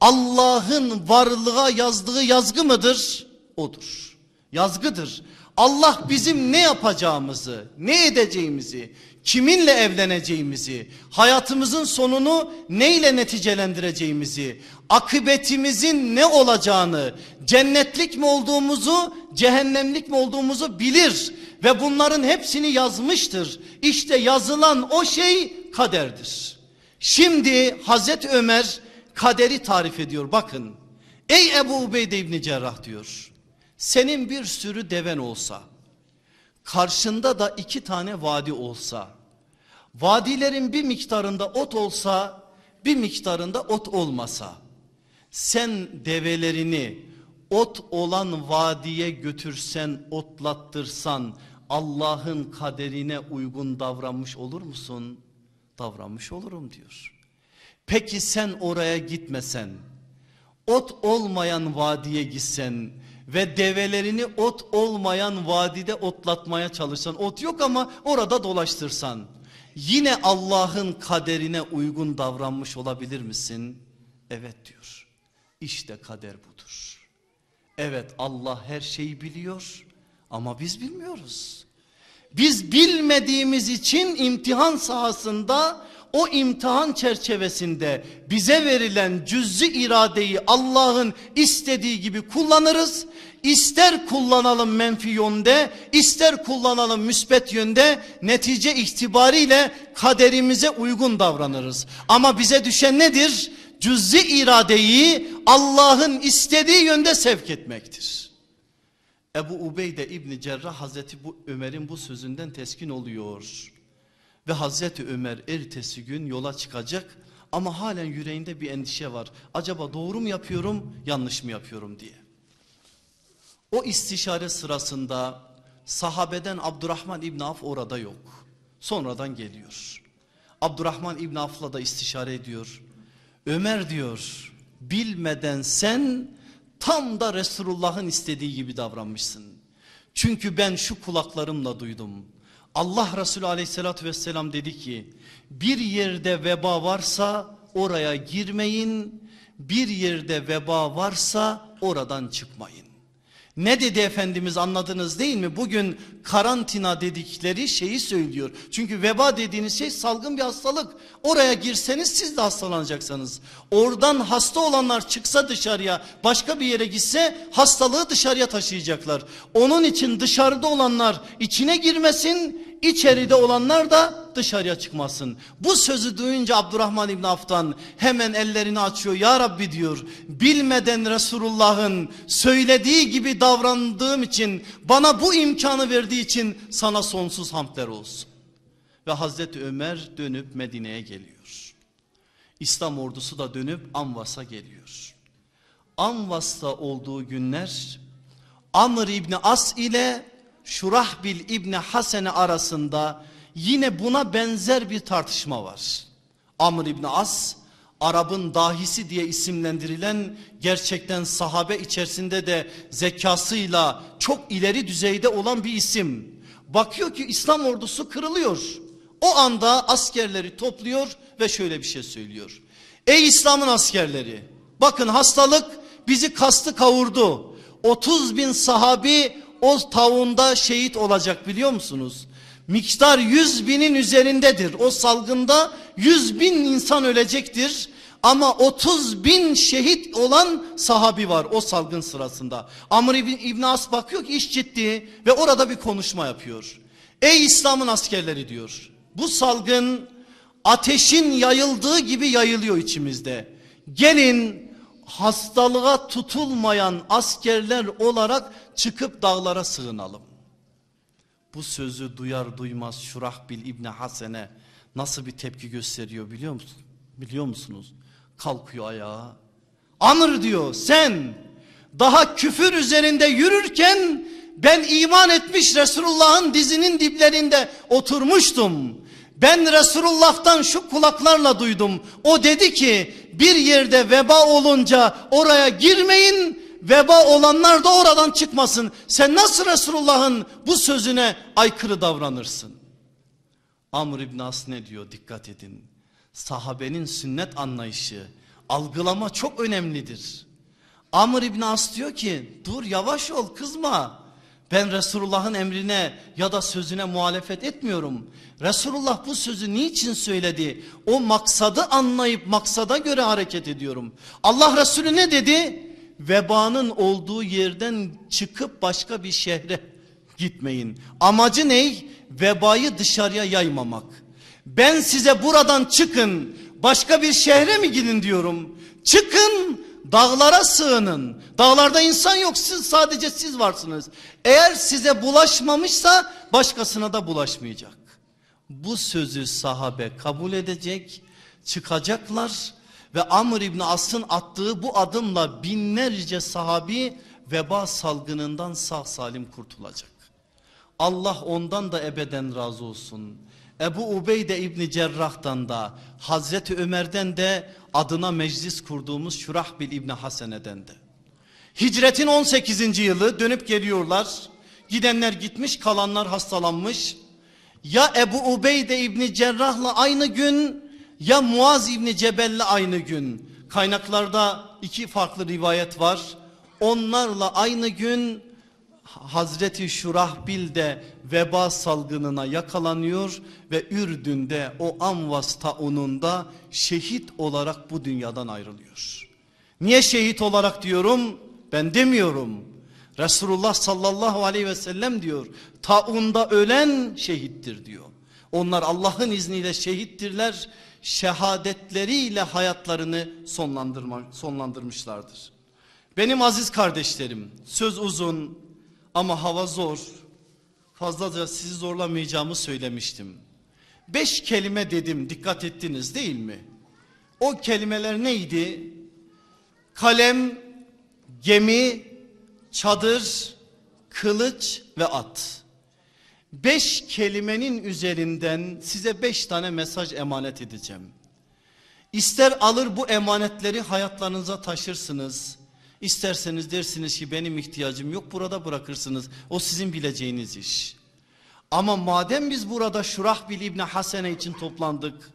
Allah'ın varlığa yazdığı yazgı mıdır? Odur. Yazgıdır. Allah bizim ne yapacağımızı, ne edeceğimizi, kiminle evleneceğimizi, hayatımızın sonunu neyle neticelendireceğimizi, akıbetimizin ne olacağını, cennetlik mi olduğumuzu, cehennemlik mi olduğumuzu bilir ve bunların hepsini yazmıştır. İşte yazılan o şey kaderdir. Şimdi Hazreti Ömer kaderi tarif ediyor bakın. Ey Ebu Ubeyde İbni Cerrah diyor. Senin bir sürü deven olsa, karşında da iki tane vadi olsa, vadilerin bir miktarında ot olsa, bir miktarında ot olmasa, sen develerini ot olan vadiye götürsen, otlattırsan, Allah'ın kaderine uygun davranmış olur musun? Davranmış olurum diyor. Peki sen oraya gitmesen, ot olmayan vadiye gitsen, ve develerini ot olmayan vadide otlatmaya çalışsan ot yok ama orada dolaştırsan yine Allah'ın kaderine uygun davranmış olabilir misin? Evet diyor. İşte kader budur. Evet Allah her şeyi biliyor ama biz bilmiyoruz. Biz bilmediğimiz için imtihan sahasında o imtihan çerçevesinde bize verilen cüz'i iradeyi Allah'ın istediği gibi kullanırız. İster kullanalım menfi yönde, ister kullanalım müspet yönde netice itibariyle kaderimize uygun davranırız. Ama bize düşen nedir? Cüz'i iradeyi Allah'ın istediği yönde sevk etmektir. Ebu Ubeyde İbni Cerrah Hazreti bu Ömer'in bu sözünden teskin oluyor. Ve Hazreti Ömer ertesi gün yola çıkacak ama halen yüreğinde bir endişe var. Acaba doğru mu yapıyorum yanlış mı yapıyorum diye. O istişare sırasında sahabeden Abdurrahman İbn Af orada yok. Sonradan geliyor. Abdurrahman İbn Af'la da istişare ediyor. Ömer diyor bilmeden sen tam da Resulullah'ın istediği gibi davranmışsın. Çünkü ben şu kulaklarımla duydum. Allah Resulü aleyhissalatü vesselam dedi ki bir yerde veba varsa oraya girmeyin bir yerde veba varsa oradan çıkmayın. Ne dedi Efendimiz anladınız değil mi? Bugün karantina dedikleri şeyi söylüyor. Çünkü veba dediğiniz şey salgın bir hastalık. Oraya girseniz siz de hastalanacaksınız. Oradan hasta olanlar çıksa dışarıya başka bir yere gitse hastalığı dışarıya taşıyacaklar. Onun için dışarıda olanlar içine girmesin içeride olanlar da dışarıya çıkmasın. Bu sözü duyunca Abdurrahman İbn Af'tan hemen ellerini açıyor. Ya Rabbi diyor bilmeden Resulullah'ın söylediği gibi davrandığım için bana bu imkanı verdiği için sana sonsuz hamdler olsun. Ve Hazreti Ömer dönüp Medine'ye geliyor. İslam ordusu da dönüp Anvas'a geliyor. Anvas'ta olduğu günler Amr İbni As ile Şurahbil İbni Hasene arasında yine buna benzer bir tartışma var. Amr İbni As Arap'ın dahisi diye isimlendirilen gerçekten sahabe içerisinde de zekasıyla çok ileri düzeyde olan bir isim. Bakıyor ki İslam ordusu kırılıyor. O anda askerleri topluyor ve şöyle bir şey söylüyor. Ey İslam'ın askerleri bakın hastalık bizi kastı kavurdu. 30 bin sahabi o tavuğunda şehit olacak biliyor musunuz? Miktar 100 binin üzerindedir. O salgında 100 bin insan ölecektir. Ama 30 bin şehit olan sahabi var o salgın sırasında. Amr İbn As bakıyor ki iş ciddi ve orada bir konuşma yapıyor. Ey İslam'ın askerleri diyor. Bu salgın ateşin yayıldığı gibi yayılıyor içimizde. Gelin hastalığa tutulmayan askerler olarak çıkıp dağlara sığınalım. Bu sözü duyar duymaz Şurahbil İbni Hasene nasıl bir tepki gösteriyor biliyor musun? Biliyor musunuz? Kalkıyor ayağa. Anır diyor sen daha küfür üzerinde yürürken ben iman etmiş Resulullah'ın dizinin diplerinde oturmuştum. Ben Resulullah'tan şu kulaklarla duydum. O dedi ki bir yerde veba olunca oraya girmeyin veba olanlar da oradan çıkmasın. Sen nasıl Resulullah'ın bu sözüne aykırı davranırsın? Amr İbn As ne diyor dikkat edin. Sahabenin sünnet anlayışı, algılama çok önemlidir. Amr İbn As diyor ki dur yavaş ol kızma. Ben Resulullah'ın emrine ya da sözüne muhalefet etmiyorum. Resulullah bu sözü niçin söyledi? O maksadı anlayıp maksada göre hareket ediyorum. Allah Resulü ne dedi? Vebanın olduğu yerden çıkıp başka bir şehre gitmeyin. Amacı ne? Vebayı dışarıya yaymamak. Ben size buradan çıkın başka bir şehre mi gidin diyorum. Çıkın dağlara sığının. Dağlarda insan yok siz sadece siz varsınız. Eğer size bulaşmamışsa başkasına da bulaşmayacak. Bu sözü sahabe kabul edecek çıkacaklar ve Amr İbni As'ın attığı bu adımla binlerce sahabi veba salgınından sağ salim kurtulacak. Allah ondan da ebeden razı olsun. Ebu Ubeyde İbni Cerrah'tan da Hazreti Ömer'den de adına meclis kurduğumuz Şurahbil İbni Hasene'den de. Hicretin 18. yılı dönüp geliyorlar. Gidenler gitmiş kalanlar hastalanmış. Ya Ebu Ubeyde İbni Cerrah'la aynı gün ya Muaz İbni Cebel'le aynı gün. Kaynaklarda iki farklı rivayet var. Onlarla aynı gün Hazreti Şurahbil de veba salgınına yakalanıyor ve Ürdün'de o Amvas taununda şehit olarak bu dünyadan ayrılıyor. Niye şehit olarak diyorum? Ben demiyorum. Resulullah sallallahu aleyhi ve sellem diyor. Taunda ölen şehittir diyor. Onlar Allah'ın izniyle şehittirler. Şehadetleriyle hayatlarını sonlandırma, sonlandırmışlardır. Benim aziz kardeşlerim söz uzun ama hava zor. Fazlaca sizi zorlamayacağımı söylemiştim. Beş kelime dedim dikkat ettiniz değil mi? O kelimeler neydi? Kalem, gemi, çadır, kılıç ve at. Beş kelimenin üzerinden size beş tane mesaj emanet edeceğim. İster alır bu emanetleri hayatlarınıza taşırsınız. İsterseniz dersiniz ki benim ihtiyacım yok burada bırakırsınız. O sizin bileceğiniz iş. Ama madem biz burada Şurahbil İbni Hasene için toplandık.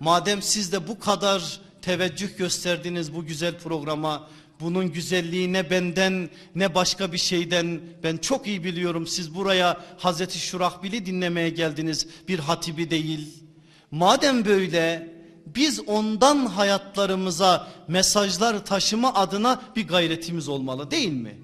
Madem siz de bu kadar teveccüh gösterdiniz bu güzel programa. Bunun güzelliği ne benden ne başka bir şeyden ben çok iyi biliyorum. Siz buraya Hazreti Şurahbil'i dinlemeye geldiniz bir hatibi değil. Madem böyle biz ondan hayatlarımıza mesajlar taşıma adına bir gayretimiz olmalı değil mi?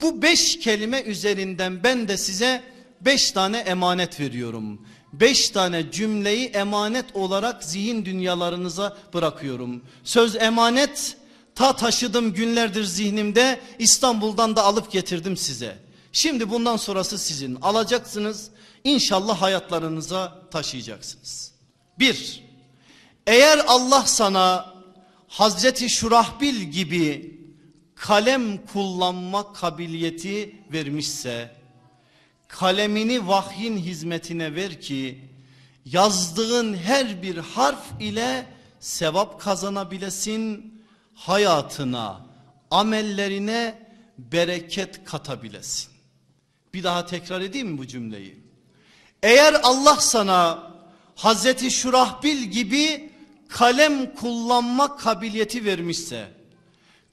Bu beş kelime üzerinden ben de size beş tane emanet veriyorum. Beş tane cümleyi emanet olarak zihin dünyalarınıza bırakıyorum. Söz emanet ta taşıdım günlerdir zihnimde İstanbul'dan da alıp getirdim size. Şimdi bundan sonrası sizin alacaksınız inşallah hayatlarınıza taşıyacaksınız. Bir, eğer Allah sana Hazreti Şurahbil gibi kalem kullanma kabiliyeti vermişse kalemini vahyin hizmetine ver ki yazdığın her bir harf ile sevap kazanabilesin hayatına amellerine bereket katabilesin. Bir daha tekrar edeyim mi bu cümleyi? Eğer Allah sana Hazreti Şurahbil gibi kalem kullanma kabiliyeti vermişse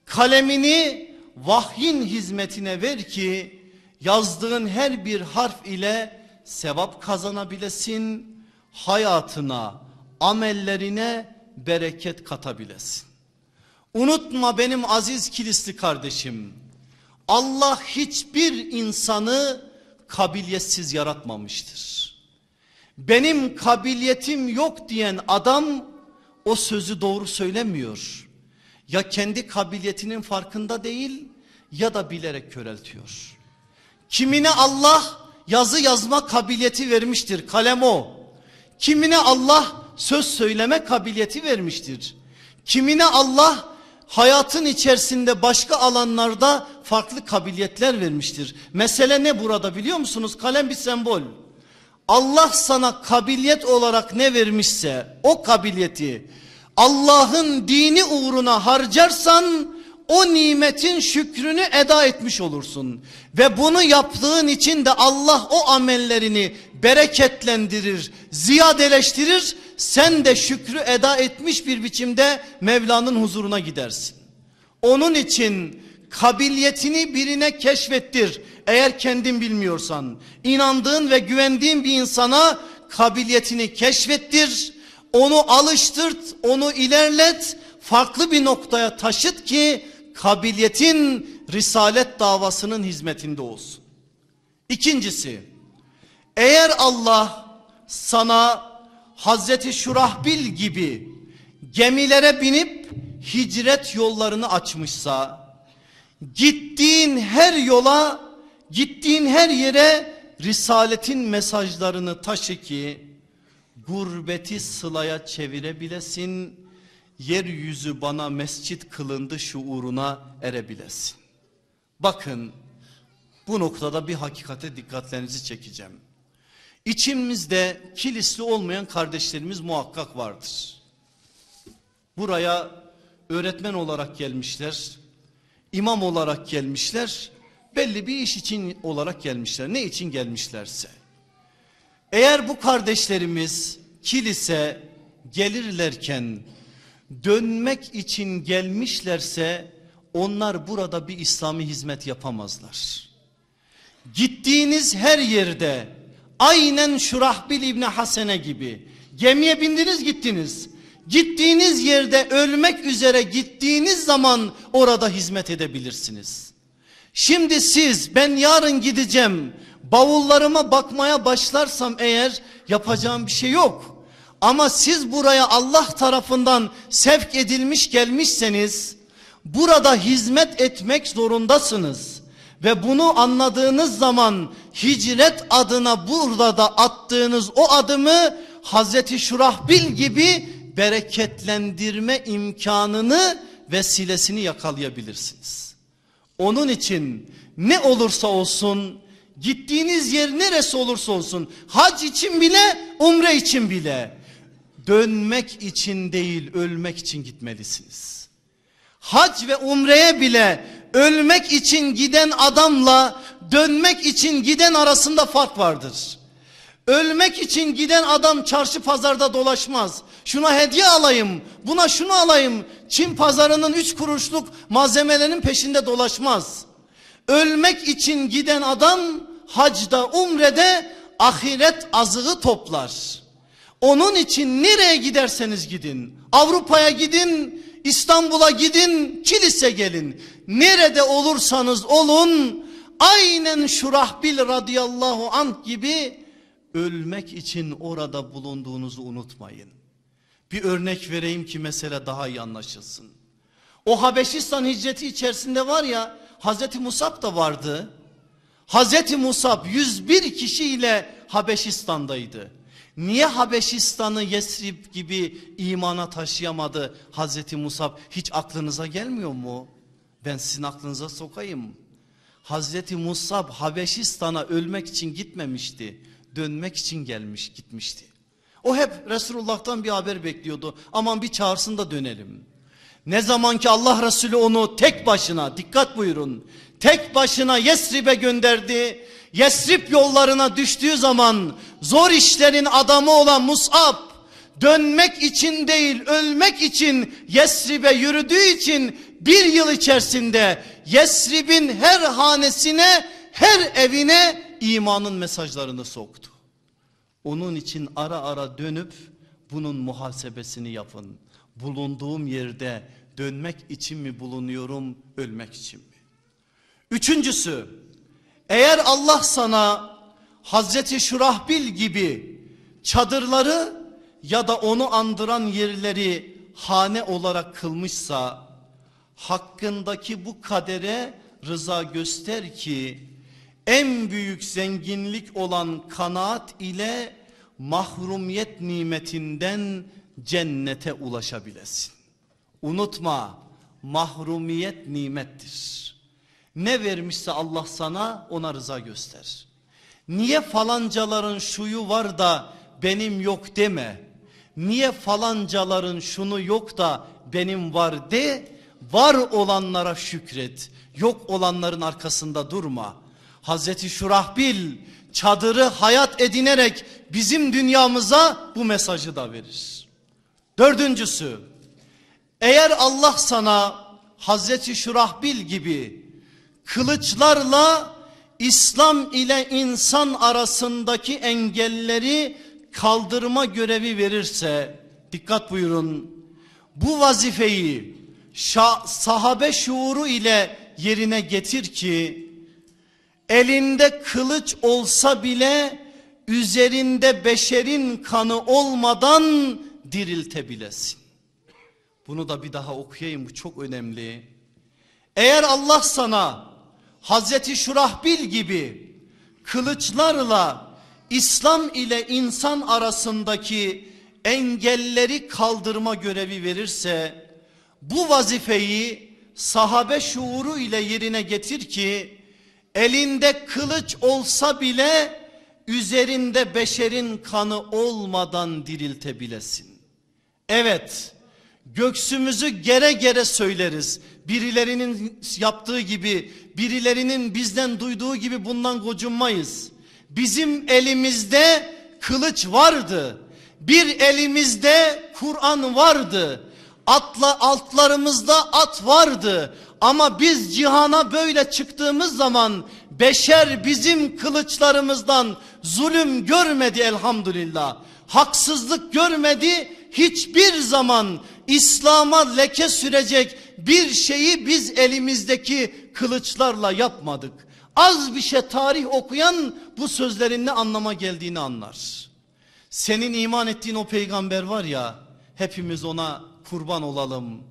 kalemini vahyin hizmetine ver ki yazdığın her bir harf ile sevap kazanabilesin hayatına amellerine bereket katabilesin. Unutma benim aziz kilisli kardeşim Allah hiçbir insanı kabiliyetsiz yaratmamıştır. Benim kabiliyetim yok diyen adam o sözü doğru söylemiyor. Ya kendi kabiliyetinin farkında değil ya da bilerek köreltiyor. Kimine Allah yazı yazma kabiliyeti vermiştir kalem o. Kimine Allah söz söyleme kabiliyeti vermiştir. Kimine Allah hayatın içerisinde başka alanlarda farklı kabiliyetler vermiştir. Mesele ne burada biliyor musunuz? Kalem bir sembol. Allah sana kabiliyet olarak ne vermişse o kabiliyeti Allah'ın dini uğruna harcarsan o nimetin şükrünü eda etmiş olursun. Ve bunu yaptığın için de Allah o amellerini bereketlendirir, ziyadeleştirir. Sen de şükrü eda etmiş bir biçimde Mevla'nın huzuruna gidersin. Onun için kabiliyetini birine keşfettir. Eğer kendin bilmiyorsan inandığın ve güvendiğin bir insana kabiliyetini keşfettir. Onu alıştırt, onu ilerlet, farklı bir noktaya taşıt ki kabiliyetin risalet davasının hizmetinde olsun. İkincisi eğer Allah sana Hazreti Şurahbil gibi gemilere binip hicret yollarını açmışsa gittiğin her yola gittiğin her yere risaletin mesajlarını taşı ki gurbeti sılaya çevirebilesin yeryüzü bana mescit kılındı şuuruna erebilesin. Bakın bu noktada bir hakikate dikkatlerinizi çekeceğim. İçimizde kilisli olmayan kardeşlerimiz muhakkak vardır. Buraya öğretmen olarak gelmişler, imam olarak gelmişler, belli bir iş için olarak gelmişler. Ne için gelmişlerse. Eğer bu kardeşlerimiz kilise gelirlerken dönmek için gelmişlerse onlar burada bir İslami hizmet yapamazlar. Gittiğiniz her yerde aynen Şurahbil İbni Hasene gibi gemiye bindiniz gittiniz. Gittiğiniz yerde ölmek üzere gittiğiniz zaman orada hizmet edebilirsiniz. Şimdi siz ben yarın gideceğim bavullarıma bakmaya başlarsam eğer yapacağım bir şey yok. Ama siz buraya Allah tarafından sevk edilmiş gelmişseniz burada hizmet etmek zorundasınız. Ve bunu anladığınız zaman hicret adına burada da attığınız o adımı Hazreti Şurahbil gibi bereketlendirme imkanını vesilesini yakalayabilirsiniz. Onun için ne olursa olsun gittiğiniz yer neresi olursa olsun hac için bile umre için bile dönmek için değil ölmek için gitmelisiniz. Hac ve umreye bile ölmek için giden adamla dönmek için giden arasında fark vardır. Ölmek için giden adam çarşı pazarda dolaşmaz. Şuna hediye alayım, buna şunu alayım. Çin pazarının üç kuruşluk malzemelerinin peşinde dolaşmaz. Ölmek için giden adam hacda, umrede ahiret azığı toplar. Onun için nereye giderseniz gidin. Avrupa'ya gidin, İstanbul'a gidin, kilise gelin. Nerede olursanız olun aynen Şurahbil radıyallahu anh gibi ölmek için orada bulunduğunuzu unutmayın. Bir örnek vereyim ki mesele daha iyi anlaşılsın. O Habeşistan hicreti içerisinde var ya Hazreti Musab da vardı. Hazreti Musab 101 kişiyle Habeşistan'daydı. Niye Habeşistan'ı Yesrib gibi imana taşıyamadı Hazreti Musab? Hiç aklınıza gelmiyor mu? Ben sizin aklınıza sokayım. Hazreti Musab Habeşistan'a ölmek için gitmemişti. Dönmek için gelmiş gitmişti. O hep Resulullah'tan bir haber bekliyordu. Aman bir çağırsın da dönelim. Ne zaman ki Allah Resulü onu tek başına dikkat buyurun. Tek başına Yesrib'e gönderdi. Yesrib yollarına düştüğü zaman zor işlerin adamı olan Mus'ab dönmek için değil ölmek için Yesrib'e yürüdüğü için bir yıl içerisinde Yesrib'in her hanesine her evine imanın mesajlarını soktu. Onun için ara ara dönüp bunun muhasebesini yapın. Bulunduğum yerde dönmek için mi bulunuyorum, ölmek için mi? Üçüncüsü, eğer Allah sana Hazreti Şurahbil gibi çadırları ya da onu andıran yerleri hane olarak kılmışsa hakkındaki bu kadere rıza göster ki en büyük zenginlik olan kanaat ile mahrumiyet nimetinden cennete ulaşabilesin. Unutma mahrumiyet nimettir. Ne vermişse Allah sana ona rıza göster. Niye falancaların şuyu var da benim yok deme. Niye falancaların şunu yok da benim var de. Var olanlara şükret. Yok olanların arkasında durma. Hazreti Şurahbil çadırı hayat edinerek bizim dünyamıza bu mesajı da verir. Dördüncüsü eğer Allah sana Hazreti Şurahbil gibi kılıçlarla İslam ile insan arasındaki engelleri kaldırma görevi verirse dikkat buyurun bu vazifeyi şa, sahabe şuuru ile yerine getir ki elinde kılıç olsa bile üzerinde beşerin kanı olmadan diriltebilesin. Bunu da bir daha okuyayım bu çok önemli. Eğer Allah sana Hazreti Şurahbil gibi kılıçlarla İslam ile insan arasındaki engelleri kaldırma görevi verirse bu vazifeyi sahabe şuuru ile yerine getir ki elinde kılıç olsa bile üzerinde beşerin kanı olmadan diriltebilesin. Evet göksümüzü gere gere söyleriz. Birilerinin yaptığı gibi birilerinin bizden duyduğu gibi bundan gocunmayız. Bizim elimizde kılıç vardı. Bir elimizde Kur'an vardı. Atla altlarımızda at vardı. Ama biz cihana böyle çıktığımız zaman beşer bizim kılıçlarımızdan zulüm görmedi elhamdülillah. Haksızlık görmedi. Hiçbir zaman İslam'a leke sürecek bir şeyi biz elimizdeki kılıçlarla yapmadık. Az bir şey tarih okuyan bu sözlerin ne anlama geldiğini anlar. Senin iman ettiğin o peygamber var ya hepimiz ona kurban olalım.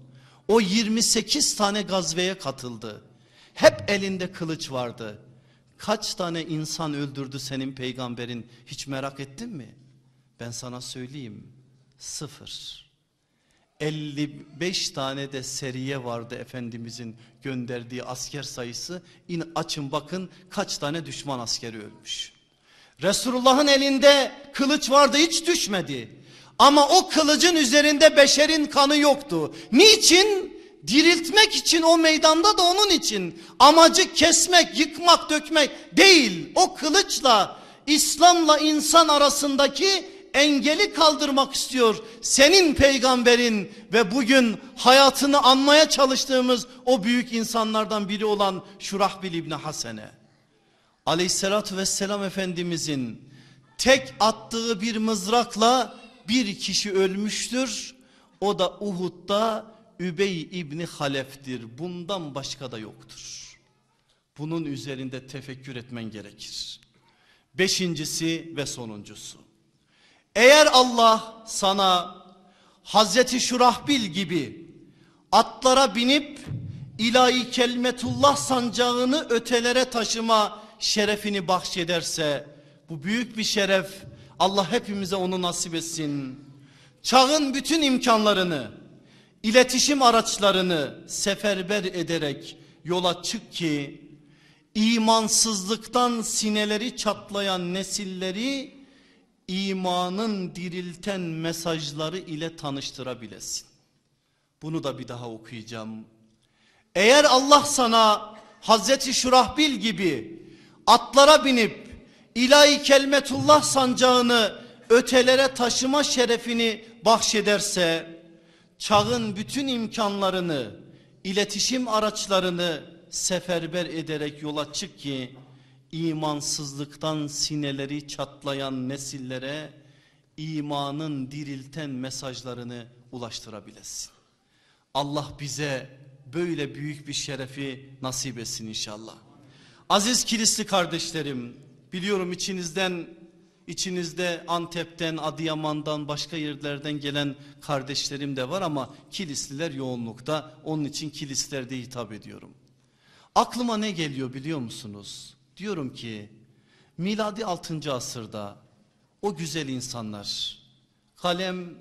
O 28 tane gazveye katıldı. Hep elinde kılıç vardı. Kaç tane insan öldürdü senin peygamberin hiç merak ettin mi? Ben sana söyleyeyim sıfır. 55 tane de seriye vardı Efendimizin gönderdiği asker sayısı. İn açın bakın kaç tane düşman askeri ölmüş. Resulullah'ın elinde kılıç vardı hiç düşmedi. Ama o kılıcın üzerinde beşerin kanı yoktu. Niçin? Diriltmek için o meydanda da onun için. Amacı kesmek, yıkmak, dökmek değil. O kılıçla İslam'la insan arasındaki engeli kaldırmak istiyor. Senin peygamberin ve bugün hayatını anmaya çalıştığımız o büyük insanlardan biri olan Şurahbil İbni Hasene. Aleyhissalatü vesselam Efendimizin tek attığı bir mızrakla bir kişi ölmüştür. O da Uhud'da Übey İbni Halef'tir. Bundan başka da yoktur. Bunun üzerinde tefekkür etmen gerekir. Beşincisi ve sonuncusu. Eğer Allah sana Hazreti Şurahbil gibi atlara binip ilahi kelimetullah sancağını ötelere taşıma şerefini bahşederse bu büyük bir şeref Allah hepimize onu nasip etsin. Çağın bütün imkanlarını, iletişim araçlarını seferber ederek yola çık ki imansızlıktan sineleri çatlayan nesilleri imanın dirilten mesajları ile tanıştırabilesin. Bunu da bir daha okuyacağım. Eğer Allah sana Hazreti Şurahbil gibi atlara binip ilahi kelmetullah sancağını ötelere taşıma şerefini bahşederse çağın bütün imkanlarını iletişim araçlarını seferber ederek yola çık ki imansızlıktan sineleri çatlayan nesillere imanın dirilten mesajlarını ulaştırabilesin. Allah bize böyle büyük bir şerefi nasip etsin inşallah. Aziz kilisli kardeşlerim biliyorum içinizden içinizde Antep'ten Adıyaman'dan başka yerlerden gelen kardeşlerim de var ama kilisliler yoğunlukta onun için kilislerde hitap ediyorum. Aklıma ne geliyor biliyor musunuz? Diyorum ki miladi 6. asırda o güzel insanlar kalem,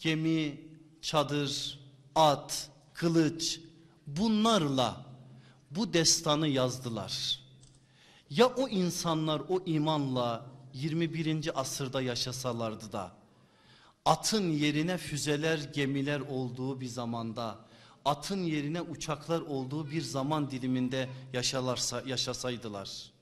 gemi, çadır, at, kılıç bunlarla bu destanı yazdılar. Ya o insanlar o imanla 21. asırda yaşasalardı da atın yerine füzeler, gemiler olduğu bir zamanda atın yerine uçaklar olduğu bir zaman diliminde yaşalarsa, yaşasaydılar.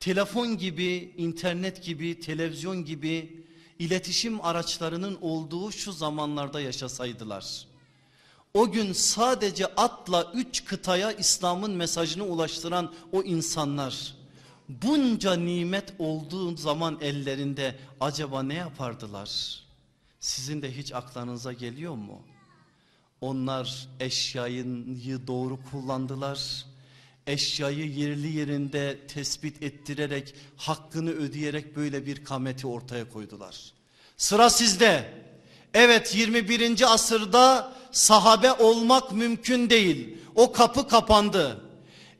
Telefon gibi, internet gibi, televizyon gibi iletişim araçlarının olduğu şu zamanlarda yaşasaydılar. O gün sadece atla üç kıtaya İslam'ın mesajını ulaştıran o insanlar bunca nimet olduğu zaman ellerinde acaba ne yapardılar? Sizin de hiç aklınıza geliyor mu? Onlar eşyayı doğru kullandılar. Eşyayı yerli yerinde tespit ettirerek hakkını ödeyerek böyle bir kameti ortaya koydular. Sıra sizde. Evet 21. asırda sahabe olmak mümkün değil. O kapı kapandı.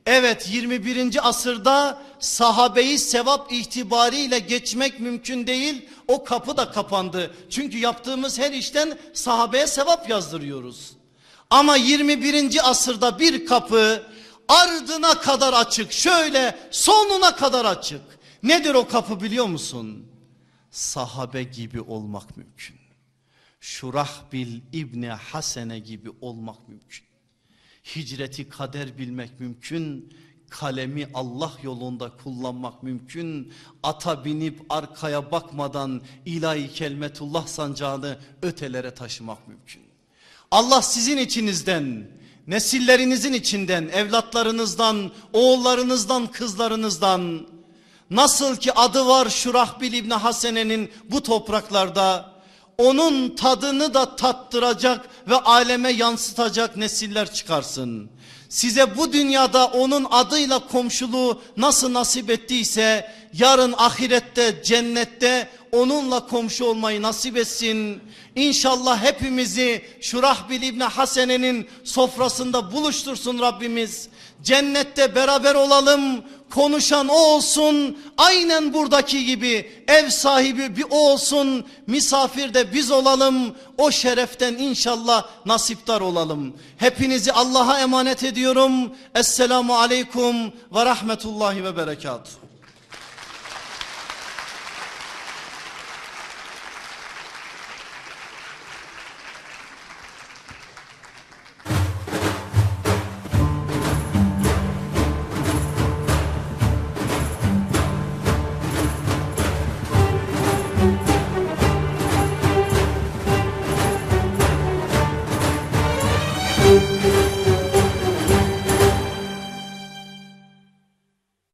Evet 21. asırda sahabeyi sevap itibariyle geçmek mümkün değil. O kapı da kapandı. Çünkü yaptığımız her işten sahabeye sevap yazdırıyoruz. Ama 21. asırda bir kapı ardına kadar açık. Şöyle sonuna kadar açık. Nedir o kapı biliyor musun? Sahabe gibi olmak mümkün. Şurahbil İbni Hasene gibi olmak mümkün. Hicreti kader bilmek mümkün. Kalemi Allah yolunda kullanmak mümkün. Ata binip arkaya bakmadan ilahi kelmetullah sancağını ötelere taşımak mümkün. Allah sizin içinizden, nesillerinizin içinden, evlatlarınızdan, oğullarınızdan, kızlarınızdan nasıl ki adı var Şurahbil İbni Hasene'nin bu topraklarda onun tadını da tattıracak ve aleme yansıtacak nesiller çıkarsın. Size bu dünyada onun adıyla komşuluğu nasıl nasip ettiyse yarın ahirette cennette onunla komşu olmayı nasip etsin. İnşallah hepimizi Şurahbil İbni Hasene'nin sofrasında buluştursun Rabbimiz. Cennette beraber olalım. Konuşan o olsun. Aynen buradaki gibi ev sahibi bir o olsun. Misafir de biz olalım. O şereften inşallah nasiptar olalım. Hepinizi Allah'a emanet ediyorum. Esselamu aleyküm ve rahmetullahi ve berekatuhu.